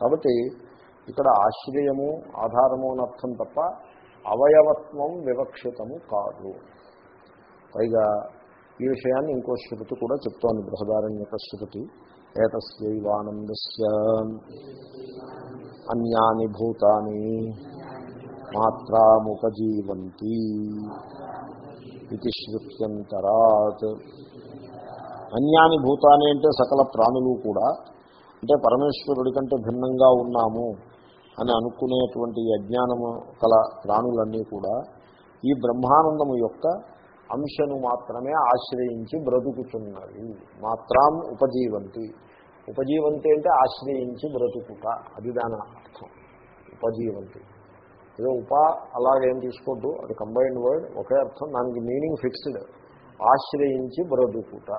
కాబట్టి ఇక్కడ ఆశ్రయము ఆధారము అని అర్థం తప్ప అవయవత్వం వివక్షితము కాదు. పైగా ఈ విషయాన్ని ఇంకో శృతి కూడా చెప్తోంది బృహదారణ్యక శృతి. ఏతస్యైవానందస్య అన్యాని భూతాని మాత్రముపజీవంతి ఇది శృత్యంతరాత్. అన్యాని భూతాని అంటే సకల ప్రాణులు కూడా అంటే పరమేశ్వరుడి కంటే భిన్నంగా ఉన్నాము అని అనుకునేటువంటి అజ్ఞానము కల ప్రాణులన్నీ కూడా ఈ బ్రహ్మానందము యొక్క అంశను మాత్రమే ఆశ్రయించి బ్రతుకుతున్నవి మాత్రం ఉపజీవంతి. ఉపజీవంతి అంటే ఆశ్రయించి బ్రతుకుట. అది దాని అర్థం. ఉపజీవంతి. ఏదో ఉప అలాగేం తీసుకోవద్దు అది కంబైన్డ్ వర్డ్ ఒకే అర్థం. దానికి మీనింగ్ ఫిక్స్డ్ ఆశ్రయించి బ్రతుకుట.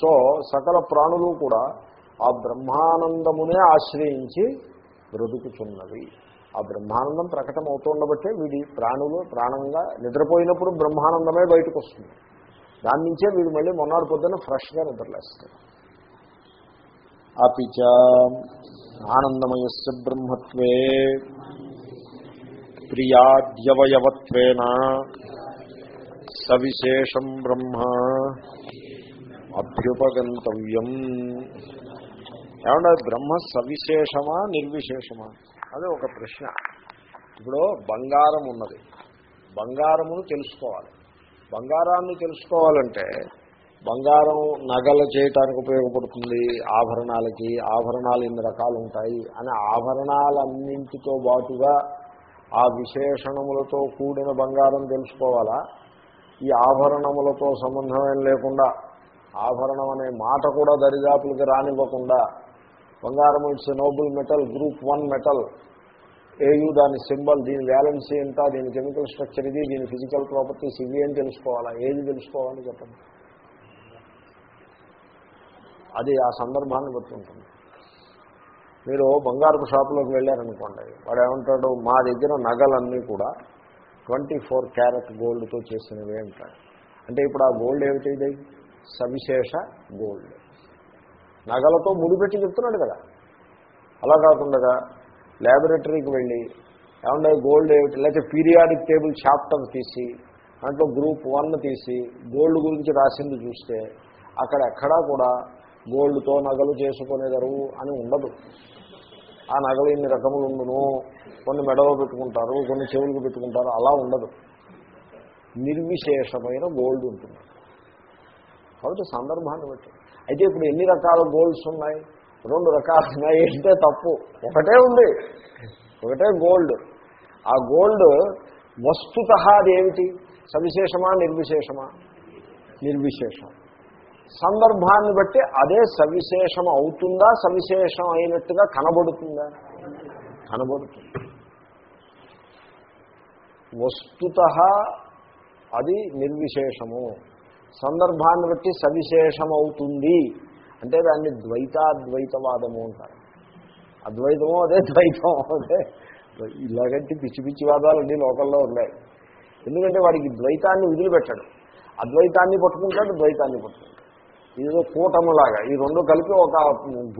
సో సకల ప్రాణులు కూడా ఆ బ్రహ్మానందమునే ఆశ్రయించి బ్రతుకుతున్నవి ఆ బ్రహ్మానందం ప్రకటన అవుతుండబట్టే వీడి ప్రాణులు ప్రాణంగా నిద్రపోయినప్పుడు బ్రహ్మానందమే బయటకు వస్తుంది దాని నుంచే వీడు మళ్ళీ మొన్నటి పొద్దున ఫ్రెష్గా నిద్రలేస్తారు అపిచ ఆనందమయస్య బ్రహ్మత్వే ప్రియాద్యవయవత్వేన సవిశేషం బ్రహ్మ అభ్యుపగంతవ్యం. ఏమన్నా బ్రహ్మ సవిశేషమా నిర్విశేషమా? అదే ఒక ప్రశ్న. ఇప్పుడు బంగారం ఉన్నది. బంగారమును తెలుసుకోవాలి. బంగారాన్ని తెలుసుకోవాలంటే బంగారం నగలు చేయటానికి ఉపయోగపడుతుంది ఆభరణాలకి ఆభరణాలు ఎన్ని రకాలు ఉంటాయి అని ఆభరణాలన్నింటితో బాటుగా ఆ విశేషణములతో కూడిన బంగారం తెలుసుకోవాలా? ఈ ఆభరణములతో సంబంధం లేకుండా ఆభరణం అనే మాట కూడా దరిదాపులకి రానివ్వకుండా బంగారం it's noble metal group one metal AU దాని సింబల్ దీని వ్యాలెన్సీ ఎంత దీని కెమికల్ స్ట్రక్చర్ ఇది దీని ఫిజికల్ ప్రాపర్టీస్ ఇవి అని తెలుసుకోవాలా? ఏది తెలుసుకోవాలి చెప్పండి. అది ఆ సందర్భాన్ని బట్టి మీరు బంగారపు షాపులోకి వెళ్ళారనుకోండి వాడు ఏమంటాడు మా దగ్గర నగలన్నీ కూడా ట్వంటీ ఫోర్ క్యారెట్ గోల్డ్తో చేసినవి అంటాడు. అంటే ఇప్పుడు ఆ గోల్డ్ ఏమిటి ఇది? సవిశేష గోల్డ్ నగలతో ముడిపెట్టి చెప్తున్నాడు కదా. అలా కాకుండా ల్యాబొరేటరీకి వెళ్ళి ఏమన్నా గోల్డ్ ఏమిటి? లేకపోతే పీరియాడిక్ టేబుల్ చాప్టర్ తీసి దాంట్లో గ్రూప్ వన్ తీసి గోల్డ్ గురించి రాసింది చూస్తే అక్కడ ఎక్కడా కూడా గోల్డ్తో నగలు చేసుకునేదరు అని ఉండదు. ఆ నగలు ఇన్ని రకములు ఉండును కొన్ని మెడలో పెట్టుకుంటారు కొన్ని చెవులకు పెట్టుకుంటారు అలా ఉండదు. నిర్విశేషమైన గోల్డ్ ఉంటుంది కాబట్టి సందర్భాన్ని బట్టి అయితే ఇప్పుడు ఎన్ని రకాల గోల్డ్స్ ఉన్నాయి? రెండు రకాలు ఉన్నాయి అంటే తప్పు. ఒకటే ఉంది. ఒకటే గోల్డ్. ఆ గోల్డ్ వస్తుత అదేమిటి? సవిశేషమా నిర్విశేషమా? నిర్విశేషం. సందర్భాన్ని బట్టి అదే సవిశేషం అవుతుందా సవిశేషం అయినట్టుగా కనబడుతుందా? కనబడుతుంది. వస్తుత అది నిర్విశేషము. సందర్భాన్ని బట్టి సవిశేషం అవుతుంది అంటే దాన్ని ద్వైతాద్వైతవాదము అంటారు. అద్వైతమో అదే ద్వైతం అదే. ఇలాగంటే పిచ్చి పిచ్చి వాదాలు అన్ని లోకల్లో ఉన్నాయి. ఎందుకంటే వాడికి ద్వైతాన్ని వదిలిపెట్టాడు. అద్వైతాన్ని పట్టుకుంటాడు ద్వైతాన్ని పట్టుకుంటాడు. ఇదేదో కూటములాగా ఈ రెండు కలిపి ఒక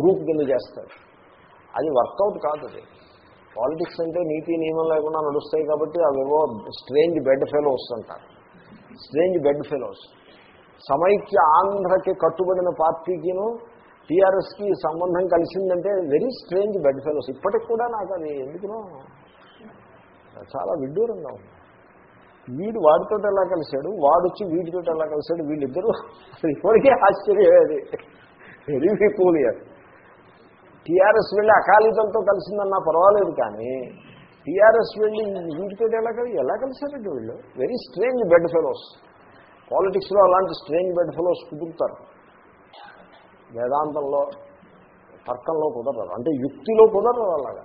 గ్రూప్ కింద చేస్తాడు. అది వర్కౌట్ కాదు అది. పాలిటిక్స్ అంటే నీతి నియమం లేకుండా నడుస్తాయి కాబట్టి అవేవో స్ట్రేంజ్ బెడ్ ఫెలోస్ అంటారు. Strange bed fellows. సమైక్య ఆంధ్రకి కట్టుబడిన పార్టీకిను టీఆర్ఎస్కి సంబంధం కలిసిందంటే వెరీ స్ట్రేంజ్ బెడ్ ఫెలోస్. ఇప్పటికి కూడా నాకు అది ఎందుకునో చాలా విడ్డూరంగా ఉంది. వీడు వాడితో ఎలా కలిశాడు? వాడొచ్చి వీడితో ఎలా కలిశాడు? వీళ్ళిద్దరూ ఇప్పటికే ఆశ్చర్యమేది వెరీ పీపులియర్. టీఆర్ఎస్ వెళ్ళి అకాలీదలతో కలిసిందన్నా పర్వాలేదు కానీ టీఆర్ఎస్ వెళ్ళి వీటితో ఎలా కలిసి ఎలా కలిశారండి వీళ్ళు? Very strange bed fellows. పాలిటిక్స్లో అలాంటి స్ట్రేంజ్ బెడ్ ఫెలోస్ కుదురుతారు. వేదాంతంలో తర్కంలో కుదరదు. అంటే యుక్తిలో కుదరదు అలాగా.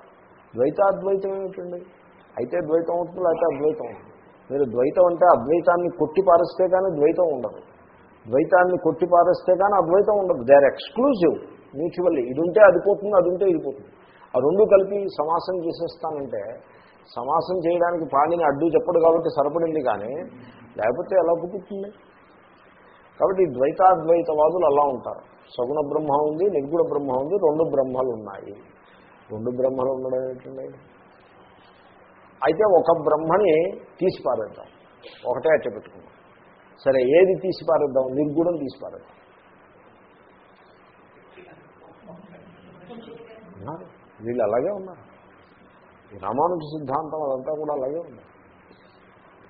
ద్వైతాద్వైతం ఏమిటండి? అయితే ద్వైతం అవుతుంది లేకపోతే అద్వైతం అవుతుంది. మీరు ద్వైతం అంటే అద్వైతాన్ని కొట్టి పారేస్తే కానీ ద్వైతం ఉండదు. ద్వైతాన్ని కొట్టి పారేస్తే కానీ అద్వైతం ఉండదు. దే ఆర్ ఎక్స్క్లూజివ్ మ్యూచువల్లీ ఇది ఉంటే అది పోతుంది అది ఉంటే ఇది పోతుంది ఆ రెండు కలిపి సమాసం చేసేస్తానంటే సమాసం చేయడానికి పాణిని అడ్డు చెప్పడు కాబట్టి సరిపడింది కానీ లేకపోతే ఎలా కుదురుతుంది? కాబట్టి ద్వైతాద్వైతవాదులు అలా ఉంటారు. సగుణ బ్రహ్మ ఉంది నిర్గుణ బ్రహ్మ ఉంది రెండు బ్రహ్మలు ఉన్నాయి. రెండు బ్రహ్మలు ఉండడం ఏంటండి? అయితే ఒక బ్రహ్మని తీసి పారేద్దాం ఒకటే అట్ట పెట్టుకున్నాం సరే ఏది తీసి పారేద్దాం నిర్గుణం తీసి పారేద్దాం వీళ్ళు అలాగే ఉన్నారు. రామానుజ సిద్ధాంతం అదంతా కూడా అలాగే ఉంది.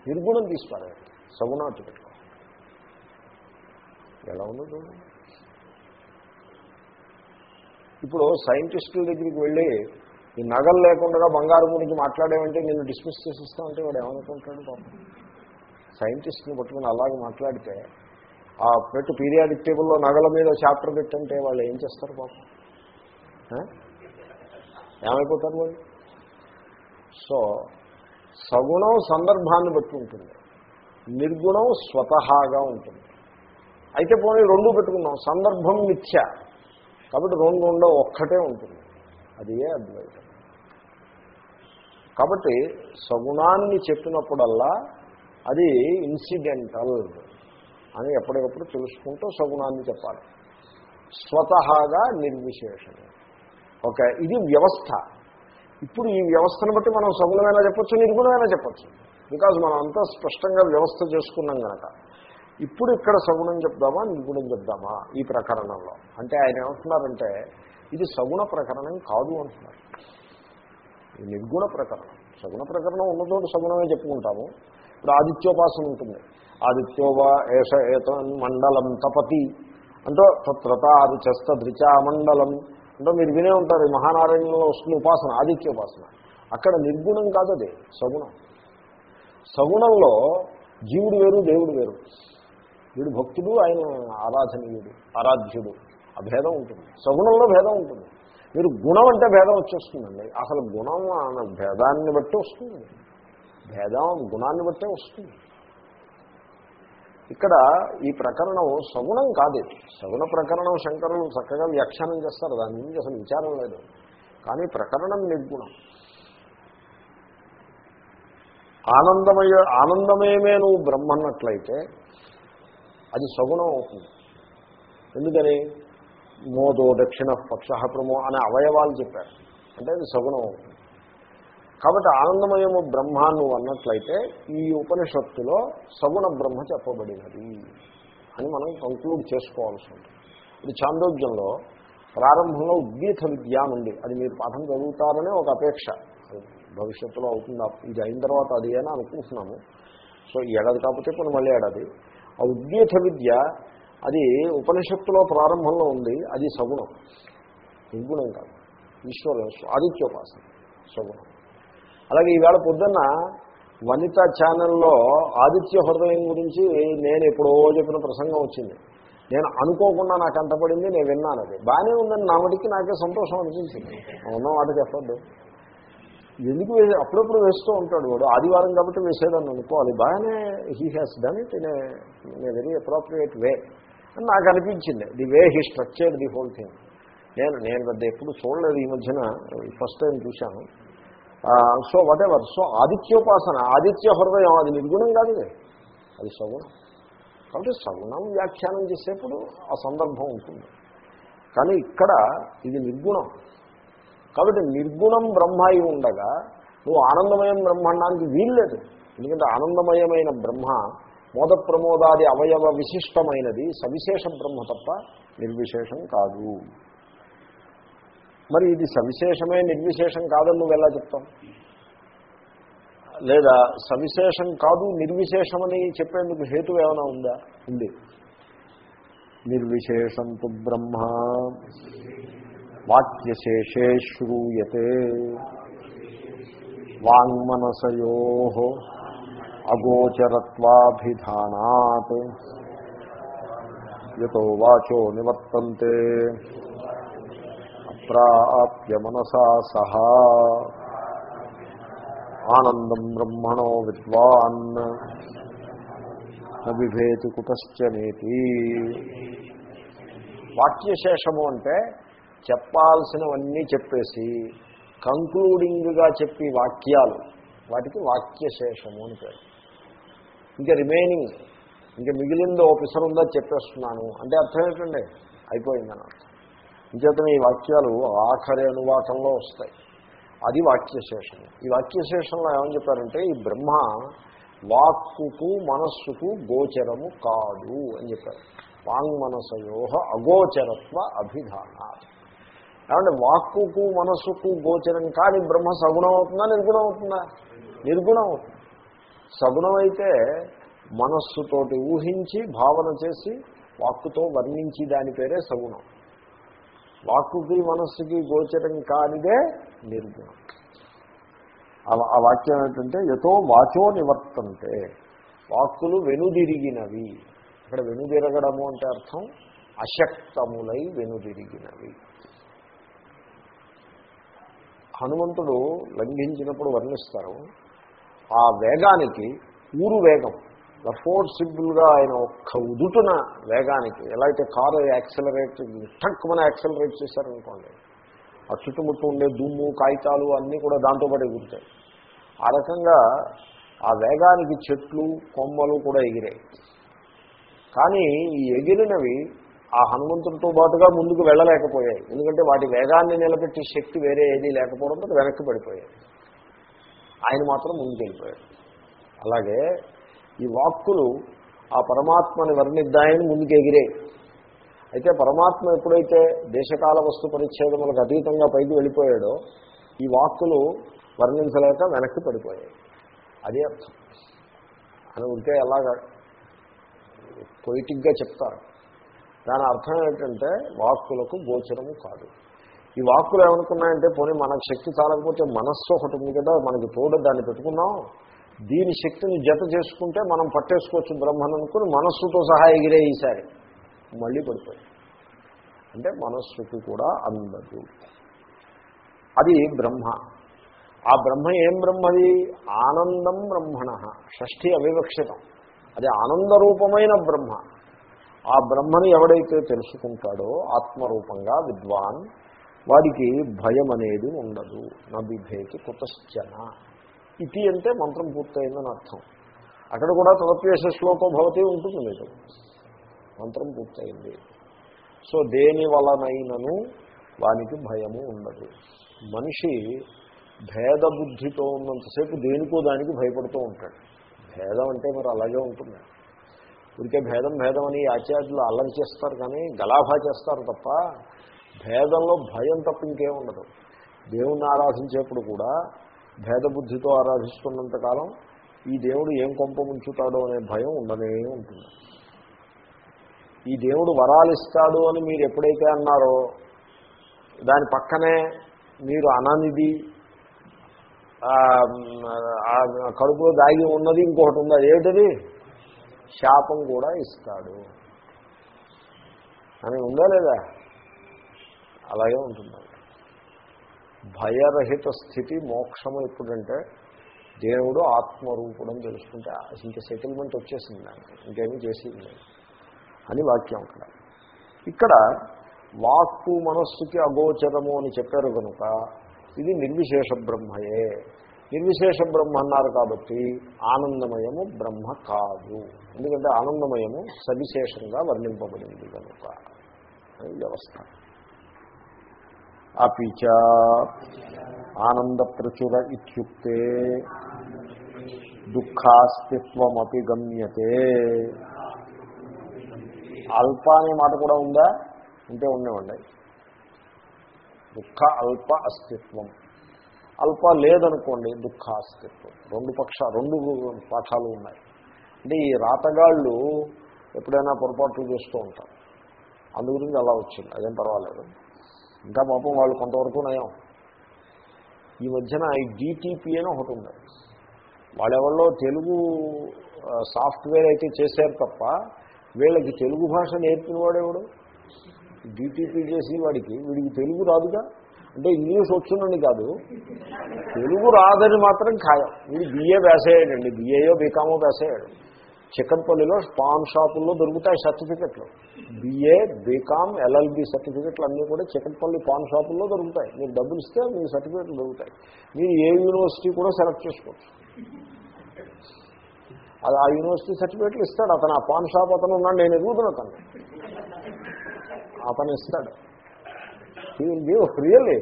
నిర్గుణం తీసి సగుణం అట్టు పెట్టుకో. ఎలా ఉందో చూడండి ఇప్పుడు సైంటిస్టుల దగ్గరికి వెళ్ళి ఈ నగలు లేకుండా బంగారం గురించి మాట్లాడేమంటే నేను డిస్మిస్ చేసిస్తామంటే వాడు ఏమనుకుంటాడు పాపం. సైంటిస్ట్ని పట్టుకుని అలాగే మాట్లాడితే ఆ పెట్టు పీరియాడిక్ టేబుల్లో నగల మీద చాప్టర్ పెట్టంటే వాళ్ళు ఏం చేస్తారు పాపం? ఏమైపోతారు వాళ్ళు సో సగుణం సందర్భాన్ని బట్టి ఉంటుంది. నిర్గుణం స్వతహాగా ఉంటుంది. అయితే పోనీ రెండు పెట్టుకున్నాం సందర్భం మిథ్య. కాబట్టి రెండు ఉండవు ఒక్కటే ఉంటుంది. అది ఏ అద్వైతం. కాబట్టి సగుణాన్ని చెప్పినప్పుడల్లా అది ఇన్సిడెంటల్ అని ఎప్పటికప్పుడు తెలుసుకుంటూ సగుణాన్ని చెప్పాలి. స్వతహాగా నిర్విశేషం ఓకే ఇది వ్యవస్థ. ఇప్పుడు ఈ వ్యవస్థను బట్టి మనం సగుణమైనా చెప్పచ్చు నిర్గుణమైనా చెప్పచ్చు. బికాజ్ మనం అంతా స్పష్టంగా వ్యవస్థ చేసుకున్నాం కనుక ఇప్పుడు ఇక్కడ సగుణం చెప్దామా నిర్గుణం చెప్దామా ఈ ప్రకరణంలో? అంటే ఆయన ఏమంటున్నారంటే ఇది సగుణ ప్రకరణం కాదు అంటున్నారు. ఇది నిర్గుణ ప్రకరణం. సగుణ ప్రకరణం ఉన్నతోటి సగుణమే చెప్పుకుంటాము. ఇప్పుడు ఆదిత్యోపాసన ఉంటుంది. ఆదిత్యోవా ఏష ఏత మండలం తపతి. అంటే తత్రత ఆదిచస్త ధృచా మండలం. అంటే మీరు వినే ఉంటారు మహానారాయణలో వస్తున్న ఉపాసన ఆదిత్యోపాసన. అక్కడ నిర్గుణం కాదు అది సగుణం. సగుణంలో జీవుడు వేరు దేవుడు వేరు. వీడు భక్తుడు ఆయన ఆరాధనీయుడు ఆరాధ్యుడు. ఆ భేదం ఉంటుంది. సగుణంలో భేదం ఉంటుంది. మీరు గుణం అంటే భేదం వచ్చేస్తుందండి. అసలు గుణం అన్న భేదాన్ని బట్టి వస్తుంది. భేదం గుణాన్ని బట్టే వస్తుంది. ఇక్కడ ఈ ప్రకరణం సగుణం కాదు. సగుణ ప్రకరణం శంకరులు చక్కగా వ్యాఖ్యానం చేస్తారు. దాని గురించి అసలు విచారం లేదు. కానీ ప్రకరణం నిర్గుణం. ఆనందమయ ఆనందమయమే నువ్వు బ్రహ్మన్నట్లయితే అది సగుణం అవుతుంది. ఎందుకని? మోదో దక్షిణ పక్ష ప్రమో అనే అవయవాలు చెప్పారు. అంటే అది సగుణం అవుతుంది. కాబట్టి ఆనందమయము బ్రహ్మ నువ్వు అన్నట్లయితే ఈ ఉపనిషత్తులో సగుణ బ్రహ్మ చెప్పబడినది అని మనం కంక్లూడ్ చేసుకోవాల్సి ఉంటుంది. ఇది చాందోగ్యంలో ప్రారంభంలో ఉద్గీత విద్య ఉంది. అది మీరు పాఠం చదువుతారనే ఒక అపేక్ష. భవిష్యత్తులో అవుతుంది? ఇది అయిన తర్వాత అది అని అనుకుంటున్నాము. సో ఈ ఏడాది కాకపోతే కొన్ని మళ్ళీ ఏడాది. ఆ ఉద్గీత విద్య అది ఉపనిషత్తులో ప్రారంభంలో ఉంది. అది సగుణం. నిర్గుణం కాదు. ఈశ్వరు ఆదిత్యోపాసన. సగుణం. అలాగే ఈవేళ పొద్దున్న వనిత ఛానల్లో ఆదిత్య హృదయం గురించి నేను ఎప్పుడో చెప్పిన ప్రసంగం వచ్చింది. నేను అనుకోకుండా నాకు అంటపడింది నేను విన్నాను అది. బాగానే ఉందని నా మటుకి నాకే సంతోషం అనిపించింది. ఉన్న మాట చెప్పద్దు ఎందుకు వేసే అప్పుడప్పుడు వేస్తూ ఉంటాడు వాడు? ఆదివారం కాబట్టి వేసేదాన్ని అనుకోవాలి బాగానే he has done it in a very appropriate way అని నాకు అనిపించింది. The way he structured the whole thing నేను నేను పెద్ద ఎప్పుడు చూడలేదు ఈ మధ్యన. ఫస్ట్ టైం చూశాను. సో వాట్ ఎవర్ సో ఆదిత్యోపాసన ఆదిత్య హృదయం అది నిర్గుణం కాదు అది సగుణం. కాబట్టి సగుణం వ్యాఖ్యానం చేసేప్పుడు ఆ సందర్భం ఉంటుంది. కానీ ఇక్కడ ఇది నిర్గుణం. కాబట్టి నిర్గుణం బ్రహ్మ అయి ఉండగా నువ్వు ఆనందమయం బ్రహ్మాండానికి వీల్లేదు. ఎందుకంటే ఆనందమయమైన బ్రహ్మ మోద ప్రమోదాది అవయవ విశిష్టమైనది సవిశేష బ్రహ్మ తప్ప నిర్విశేషం కాదు. మరి ఇది సవిశేషమే నిర్విశేషం కాదని నువ్వు ఎలా చెప్తావు? లేదా సవిశేషం కాదు నిర్విశేషమని చెప్పేందుకు హేతు ఏమైనా ఉందా? ఉంది. నిర్విశేషం తు బ్రహ్మ. వాక్యశేషే శ్రూయతే. వాంగ్మనసయో అగోచరత్వాభిధానాత్. యతో వాచో నివర్తంతే. అప్రాప్య మనసా సహా. ఆనందం బ్రహ్మణో విద్వాన్. నవిభేతి కుతశ్చనేతి వాక్యశేషము అంటే చెప్పాల్సినవన్నీ చెప్పేసి కంక్లూడింగ్గా చెప్పి వాక్యాలు. వాటికి వాక్యశేషము అని పేరు. ఇంకా రిమైనింగ్ ఇంకా మిగిలింది ఓ ఉందా చెప్పేస్తున్నాను. అంటే అర్థం ఏంటండి? అయిపోయిందని అర్థం ఇంచేతనే ఈ వాక్యాలు ఆఖరి అనువాకంలో వస్తాయి. అది వాక్యశేషం ఈ వాక్యశేషంలో ఏమని చెప్పారంటే ఈ బ్రహ్మ వాక్కుకు మనస్సుకు గోచరము కాదు అని చెప్పారు. వాంగ్ మనసయోహ అగోచరత్వ అభిధానాలు ఏమంటే వాక్కుకు మనస్సుకు గోచరం కానీ బ్రహ్మ సగుణం అవుతుందా? నిర్గుణం అవుతుందా? నిర్గుణం అవుతుంది. సగుణం అయితే మనస్సుతోటి ఊహించి భావన చేసి వాక్కుతో వర్ణించి దాని పేరే సగుణం. వాక్కుకి మనస్సుకి గోచరం కానిదే నిర్గుణం. ఆ వాక్యం ఏంటంటే ఎతో వాచో నివర్తంతే. వాక్కులు వెనుదిరిగినవి. ఇక్కడ వెనుదిరగడము అంటే అర్థం అశక్తములై వెనుదిరిగినవి. హనుమంతుడు లంఘించినప్పుడు వర్ణిస్తారు. ఆ వేగానికి ఊరు వేగం ఫోర్సిబుల్గా ఆయన ఒక్క ఉదుటున వేగానికి ఎలా అయితే కారు యాక్సిలరేట్ టక్ మన యాక్సలరేట్ చేశారనుకోండి ఆ చుట్టుముట్టు ఉండే దుమ్ము కాగితాలు అన్నీ కూడా దాంతోపాటు ఎగురుతాయి ఆ రకంగా ఆ వేగానికి చెట్లు కొమ్మలు కూడా ఎగిరాయి. కానీ ఈ ఎగిరినవి ఆ హనుమంతుడితో పాటుగా ముందుకు వెళ్ళలేకపోయాయి. ఎందుకంటే వాటి వేగాన్ని నిలబెట్టే శక్తి వేరే ఏదీ లేకపోవడంతో వెనక్కి పడిపోయాయి. ఆయన మాత్రం ముందుకెళ్ళిపోయాడు. అలాగే ఈ వాక్కులు ఆ పరమాత్మని వర్ణిద్దాయని ముందుకు ఎగిరాయి అయితే పరమాత్మ ఎప్పుడైతే దేశకాల వస్తు పరిచ్ఛేదములకు అతీతంగా పైకి వెళ్ళిపోయాడో ఈ వాక్కులు వర్ణించలేక వెనక్కి పడిపోయాయి. అదే అర్థం. అని ఉంటే ఎలాగా? పొయిటిక్గా చెప్తారు. దాని అర్థం ఏంటంటే వాక్కులకు గోచరము కాదు. ఈ వాక్కులు ఏమనుకున్నాయంటే పోనీ మనకు శక్తి చాలకపోతే మనస్సు ఒకటి ఉంది కదా మనకి తోడు దాన్ని పెట్టుకున్నాం. దీని శక్తిని జత చేసుకుంటే మనం పట్టేసుకోవచ్చు బ్రహ్మను అనుకుని మనస్సుతో సహా ఎగిరే ఈసారి మళ్ళీ పడిపోయి. అంటే మనస్సుకి కూడా అందదు. అది బ్రహ్మ. ఆ బ్రహ్మ ఏం బ్రహ్మది ఆనందం బ్రహ్మణ. షష్ఠి అవివక్షితం. అది ఆనందరూపమైన బ్రహ్మ. ఆ బ్రహ్మని ఎవడైతే తెలుసుకుంటాడో ఆత్మరూపంగా విద్వాన్ వాడికి భయం అనేది ఉండదు. నబిభేతి కుతశ్చన. ఇది అంటే మంత్రం పూర్తయిందని అర్థం. అక్కడ కూడా తదప్యేష శ్లోకో భవతి ఉంటుంది మీకు. మంత్రం పూర్తయింది. సో దేని వలనైనను వానికి భయము ఉండదు. మనిషి భేద బుద్ధితో ఉన్నంతసేపు దేనికో దానికి భయపడుతూ ఉంటాడు. భేదం అంటే మరి అలాగే ఉంటుంది. ఊరికే భేదం భేదం అని ఆచార్యులు అల్లరి చేస్తారు కానీ గలాభా చేస్తారు తప్ప భేదంలో భయం తప్ప ఇంకేం ఉండదు. దేవుణ్ణి ఆరాధించేప్పుడు కూడా భేద బుద్ధితో ఆరాధిస్తున్నంతకాలం ఈ దేవుడు ఏం కొంప ముంచుతాడో అనే భయం ఉండనే ఉంటుంది. ఈ దేవుడు వరాలిస్తాడు అని మీరు ఎప్పుడైతే అన్నారో దాని పక్కనే మీరు అననిది కడుపులో దాగి ఉన్నది ఇంకొకటి ఉంది? అదేమిటది శాపం కూడా ఇస్తాడు. అని ఉందా లేదా? అలాగే ఉంటుంది. భయరహిత స్థితి మోక్షము ఎప్పుడంటే దేవుడు ఆత్మరూపుడు అని తెలుసుకుంటే ఇంకా సెటిల్మెంట్ వచ్చేసింది దానికి. ఇంకేమీ చేసేది లేదు. అని వాక్యం అక్కడ. ఇక్కడ వాక్కు మనస్సుకి అగోచరము అని చెప్పారు కనుక ఇది నిర్విశేష బ్రహ్మయే. నిర్విశేష బ్రహ్మ అన్నారు కాబట్టి ఆనందమయము బ్రహ్మ కాదు. ఎందుకంటే ఆనందమయము సవిశేషంగా వర్ణింపబడింది కనుక. వ్యవస్థ. అపిచ ఆనంద ప్రచుర ఇుక్తే దుఃఖాస్తిత్వమపి గమ్యతే. అల్ప అనే మాట కూడా ఉందా? అంటే ఉండేవండి దుఃఖ అల్ప అస్తిత్వం. అల్ప లేదనుకోండి దుఃఖాస్తిత్వం. రెండు పక్ష రెండు పాఠాలు ఉన్నాయి. అంటే ఈ రాతగాళ్ళు ఎప్పుడైనా పొరపాట్లు చేస్తూ ఉంటారు. అందు గురించి అలా వచ్చింది. అదేం పర్వాలేదు. ఇంకా పాపం వాళ్ళు కొంతవరకు నయం. ఈ మధ్యన ఈ డిటిపి అని ఒకటి ఉంది. వాళ్ళెవరిలో తెలుగు సాఫ్ట్వేర్ అయితే చేశారు తప్ప వీళ్ళకి తెలుగు భాష నేర్పిన వాడేవాడు డిటిపి చేసి వాడికి. వీడికి తెలుగు రాదుగా? అంటే ఇంగ్లీష్ వచ్చునని కాదు. తెలుగు రాదని మాత్రం ఖాయం. వీడు బిఏ వేసేయడండి. బిఏయో బీకామో వేసేయడు. చిక్కన్పల్లిలో పాన్ షాపుల్లో దొరుకుతాయి సర్టిఫికెట్లు బిఏ బీకామ్ ఎల్ఎల్బి సర్టిఫికెట్లు అన్నీ కూడా చిక్కన్పల్లి పాన్ షాపుల్లో దొరుకుతాయి. మీరు డబ్బులు ఇస్తే మీ సర్టిఫికెట్లు దొరుకుతాయి. మీరు ఏ యూనివర్సిటీ కూడా సెలెక్ట్ చేసుకోవచ్చు. అది ఆ యూనివర్సిటీ సర్టిఫికెట్లు ఇస్తాడు. అతను ఆ పాన్ షాప్ అతను ఉన్నాడు. నేను ఎదుగుతున్నా అతను అతను ఇస్తాడు. హీ విల్ గివ్ రియల్లీ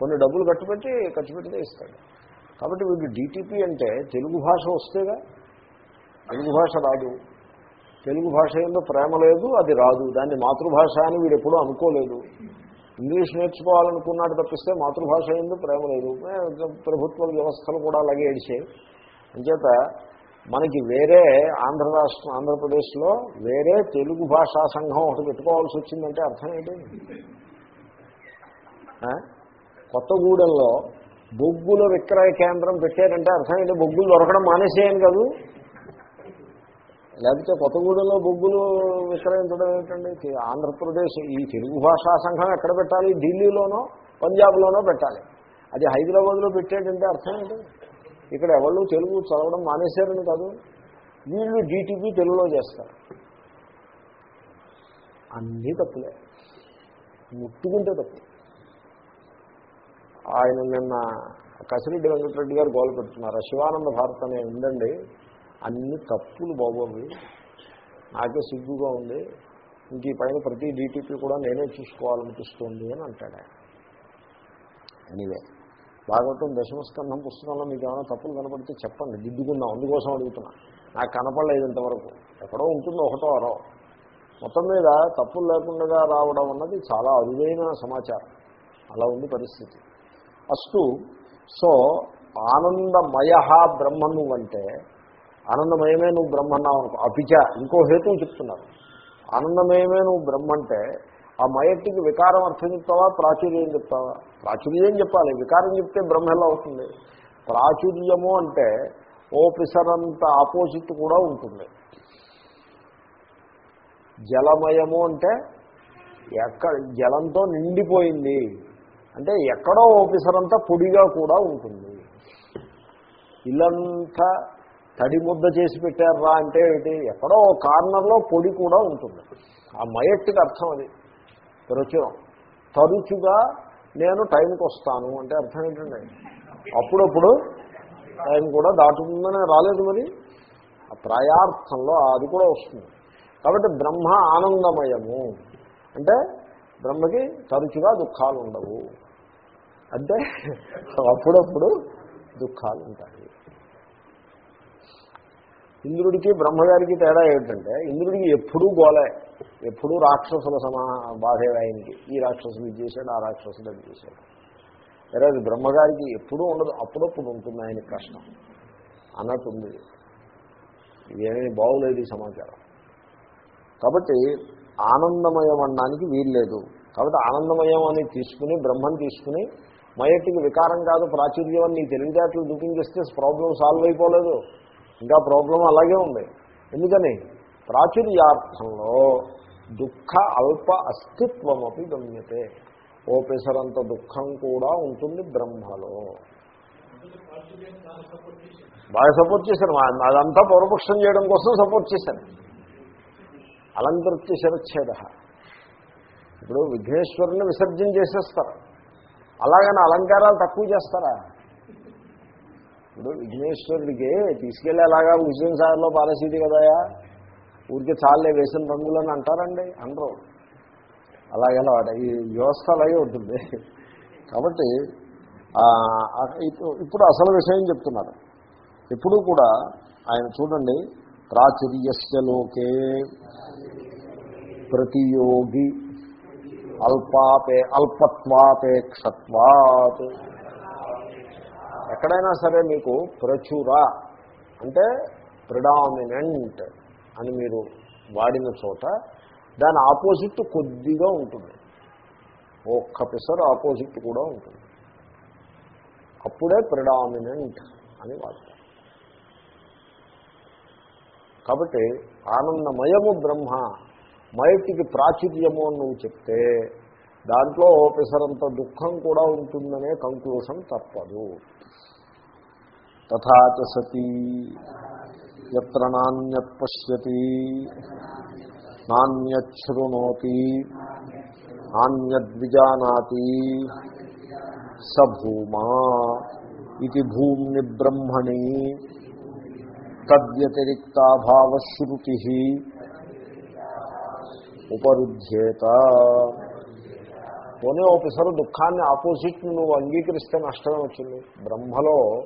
కొన్ని డబ్బులు కట్టుబెట్టి ఖర్చు పెట్టితే ఇస్తాడు. కాబట్టి వీడు డిటిపి అంటే తెలుగు భాష వస్తేగా తెలుగు భాష రాదు. తెలుగు భాష ఏందో ప్రేమ లేదు అది రాదు. దాన్ని మాతృభాష అని వీడు ఎప్పుడూ అనుకోలేదు. ఇంగ్లీష్ నేర్చుకోవాలనుకున్నాడు తప్పిస్తే మాతృభాష ఏందో ప్రేమ లేదు. ప్రభుత్వ వ్యవస్థలు కూడా అలాగే ఏడిచాయి అంచేత మనకి వేరే ఆంధ్ర రాష్ట్రం ఆంధ్రప్రదేశ్లో వేరే తెలుగు భాషా సంఘం ఒకటి పెట్టుకోవాల్సి వచ్చిందంటే అర్థం ఏంటి? కొత్తగూడెంలో బొగ్గుల విక్రయ కేంద్రం పెట్టారంటే అర్థం ఏంటి? బొగ్గులు దొరకడం మానేసేయను కాదు? లేకపోతే కొత్తగూడెంలో బొగ్గులు విక్రయించడం ఏంటండి? ఆంధ్రప్రదేశ్ ఈ తెలుగు భాషా సంఘం ఎక్కడ పెట్టాలి? ఢిల్లీలోనో పంజాబ్లోనో పెట్టాలి. అది హైదరాబాద్లో పెట్టాడంటే అర్థం ఏంటి? ఇక్కడ ఎవరు తెలుగు చదవడం మానేశారని కాదు. వీళ్ళు డీటీపీ తెలుగులో చేస్తారు. అన్నీ తప్పులే. ముట్టుకుంటే తప్పు. ఆయన నిన్న కసిరెడ్డి వెంకటరెడ్డి గారు గోలు పెడుతున్నారు. శివానంద భారత్ అనే ఉందండి. అన్ని తప్పులు బాగోవి నాకే సిగ్గుగా ఉంది. ఇంక ఈ పైన ప్రతి డీటీపీ కూడా నేనే చూసుకోవాలనిపిస్తుంది అని అంటాడు ఆయన. ఎనీవే భాగవతం దశమస్కంధం పుస్తకంలో మీకు ఏమైనా తప్పులు కనపడితే చెప్పండి. దిద్దుకుందాం. అందుకోసం అడుగుతున్నా. నాకు కనపడలేదు ఇంతవరకు ఎక్కడో ఉంటుందో ఒకటో అరో. మొత్తం మీద తప్పులు లేకుండా రావడం అన్నది చాలా అరుదైన సమాచారం. అలా ఉంది పరిస్థితి. ఫస్ట్ సో ఆనందమయ బ్రహ్మ నువ్వంటే ఆనందమయమే నువ్వు బ్రహ్మన్నావు అనుకో అపిచ ఇంకో హేతువు చెప్తున్నారు. ఆనందమయమే నువ్వు బ్రహ్మ అంటే ఆ మయట్టికి వికారం అర్థం చెప్తావా ప్రాచుర్యం చెప్తావా? ప్రాచుర్యం చెప్పాలి వికారం చెప్తే బ్రహ్మ ఎలా అవుతుంది? ప్రాచుర్యము అంటే ఓ పిసరంత ఆపోజిట్ కూడా ఉంటుంది. జలమయము అంటే ఎక్కడ జలంతో నిండిపోయింది. అంటే ఎక్కడో ఓపిసరంతా పొడిగా కూడా ఉంటుంది. ఇల్లంతా తడి ముద్ద చేసి పెట్టారా అంటే ఏంటి? ఎక్కడో కార్నర్లో పొడి కూడా ఉంటుంది. ఆ మయట్టుకి అర్థం అది. ప్రచురం తరచుగా నేను టైంకి వస్తాను అంటే అర్థం ఏంటండి అప్పుడప్పుడు టైం కూడా దాటుతుందని రాలేదు మరి. ఆ ప్రాయార్థంలో అది కూడా వస్తుంది. కాబట్టి బ్రహ్మ ఆనందమయము. అంటే బ్రహ్మకి తరచుగా దుఃఖాలు ఉండవు అంటే అప్పుడప్పుడు దుఃఖాలు ఉంటాయి ఇంద్రుడికి బ్రహ్మగారికి తేడా ఏమిటంటే ఇంద్రుడికి ఎప్పుడూ గోలే. ఎప్పుడూ రాక్షసుల సమా బాధే ఆయనకి. ఈ రాక్షసులు ఇది చేశాడు ఆ రాక్షసులు అది చేశాడు. వేరే బ్రహ్మగారికి ఎప్పుడూ ఉండదు. అప్పుడప్పుడు ఉంటుంది ఆయనకి కష్టం అన్నట్టుంది. ఇదేమీ బాగులేదు సమాచారం. కాబట్టి ఆనందమయం అనడానికి వీల్లేదు. కాబట్టి ఆనందమయం అని తీసుకుని బ్రహ్మని తీసుకుని మయటికి వికారం కాదు ప్రాచుర్యం అని నీ తెలివితేటలు చూపించేస్తే ప్రాబ్లం సాల్వ్ అయిపోలేదు. ఇంకా ప్రాబ్లం అలాగే ఉంది. ఎందుకని? ప్రాచుర్యార్థంలో దుఃఖ అల్ప అస్తిత్వమపి గమ్యతే. ఓపెసరంత దుఃఖం కూడా ఉంటుంది బ్రహ్మలో. బాగా సపోర్ట్ చేశారు అదంతా పౌరపక్షం చేయడం కోసం సపోర్ట్ చేశారు అలంకృత్య శరచ్ఛేద. ఇప్పుడు విఘ్నేశ్వరుని విసర్జన చేసేస్తారు. అలాగని అలంకారాలు తక్కువ చేస్తారా? ఇప్పుడు విఘ్నేశ్వరుడికి తీసుకెళ్ళి అలాగా విజయం సాగర్లో పాలసీది కదయా? ఊరికి చాలే వేసిన రంగులని అంటారండి అనరు అలాగనమాట ఈ వ్యవస్థ అలాగే ఉంటుంది. కాబట్టి ఇప్పుడు- ఇప్పుడు అసలు విషయం చెప్తున్నారు. ఎప్పుడూ కూడా ఆయన చూడండి ప్రాచుర్యస్య లోకే ప్రతియోగి అల్పాపే అల్పత్వాపేక్షత్వాత్. ఎక్కడైనా సరే మీకు ప్రచుర అంటే ప్రిడామినెంట్ అని మీరు వాడిన చోట దాని ఆపోజిట్ కొద్దిగా ఉంటుంది. ఒక్క పిసర్ ఆపోజిట్ కూడా ఉంటుంది. అప్పుడే ప్రిడామినెంట్ అని వాడతారు. కాబట్టి ఆనందమయము బ్రహ్మ మయటికి ప్రాచుర్యము అని నువ్వు చెప్తే దాంట్లో ఓపెసరంత దుఃఖం కూడా ఉంటుందనే కంక్లూషన్ తప్పదు. తథాచ సతీ. ఎత్ర నాణ్యత్ పశ్యతి. నాణ్యశృణోతి నాణ్యద్విజానాతి. స భూమా. ఇది భూమ్ని బ్రహ్మణి. తద్వ్యతిరిక్తాభావశ్రుతి. ఉపరుధ్యేత. పోనీ ఓ దుఃఖాన్ని ఆపోజిట్ నువ్వు అంగీకరిస్తే నష్టమే వచ్చింది. బ్రహ్మలో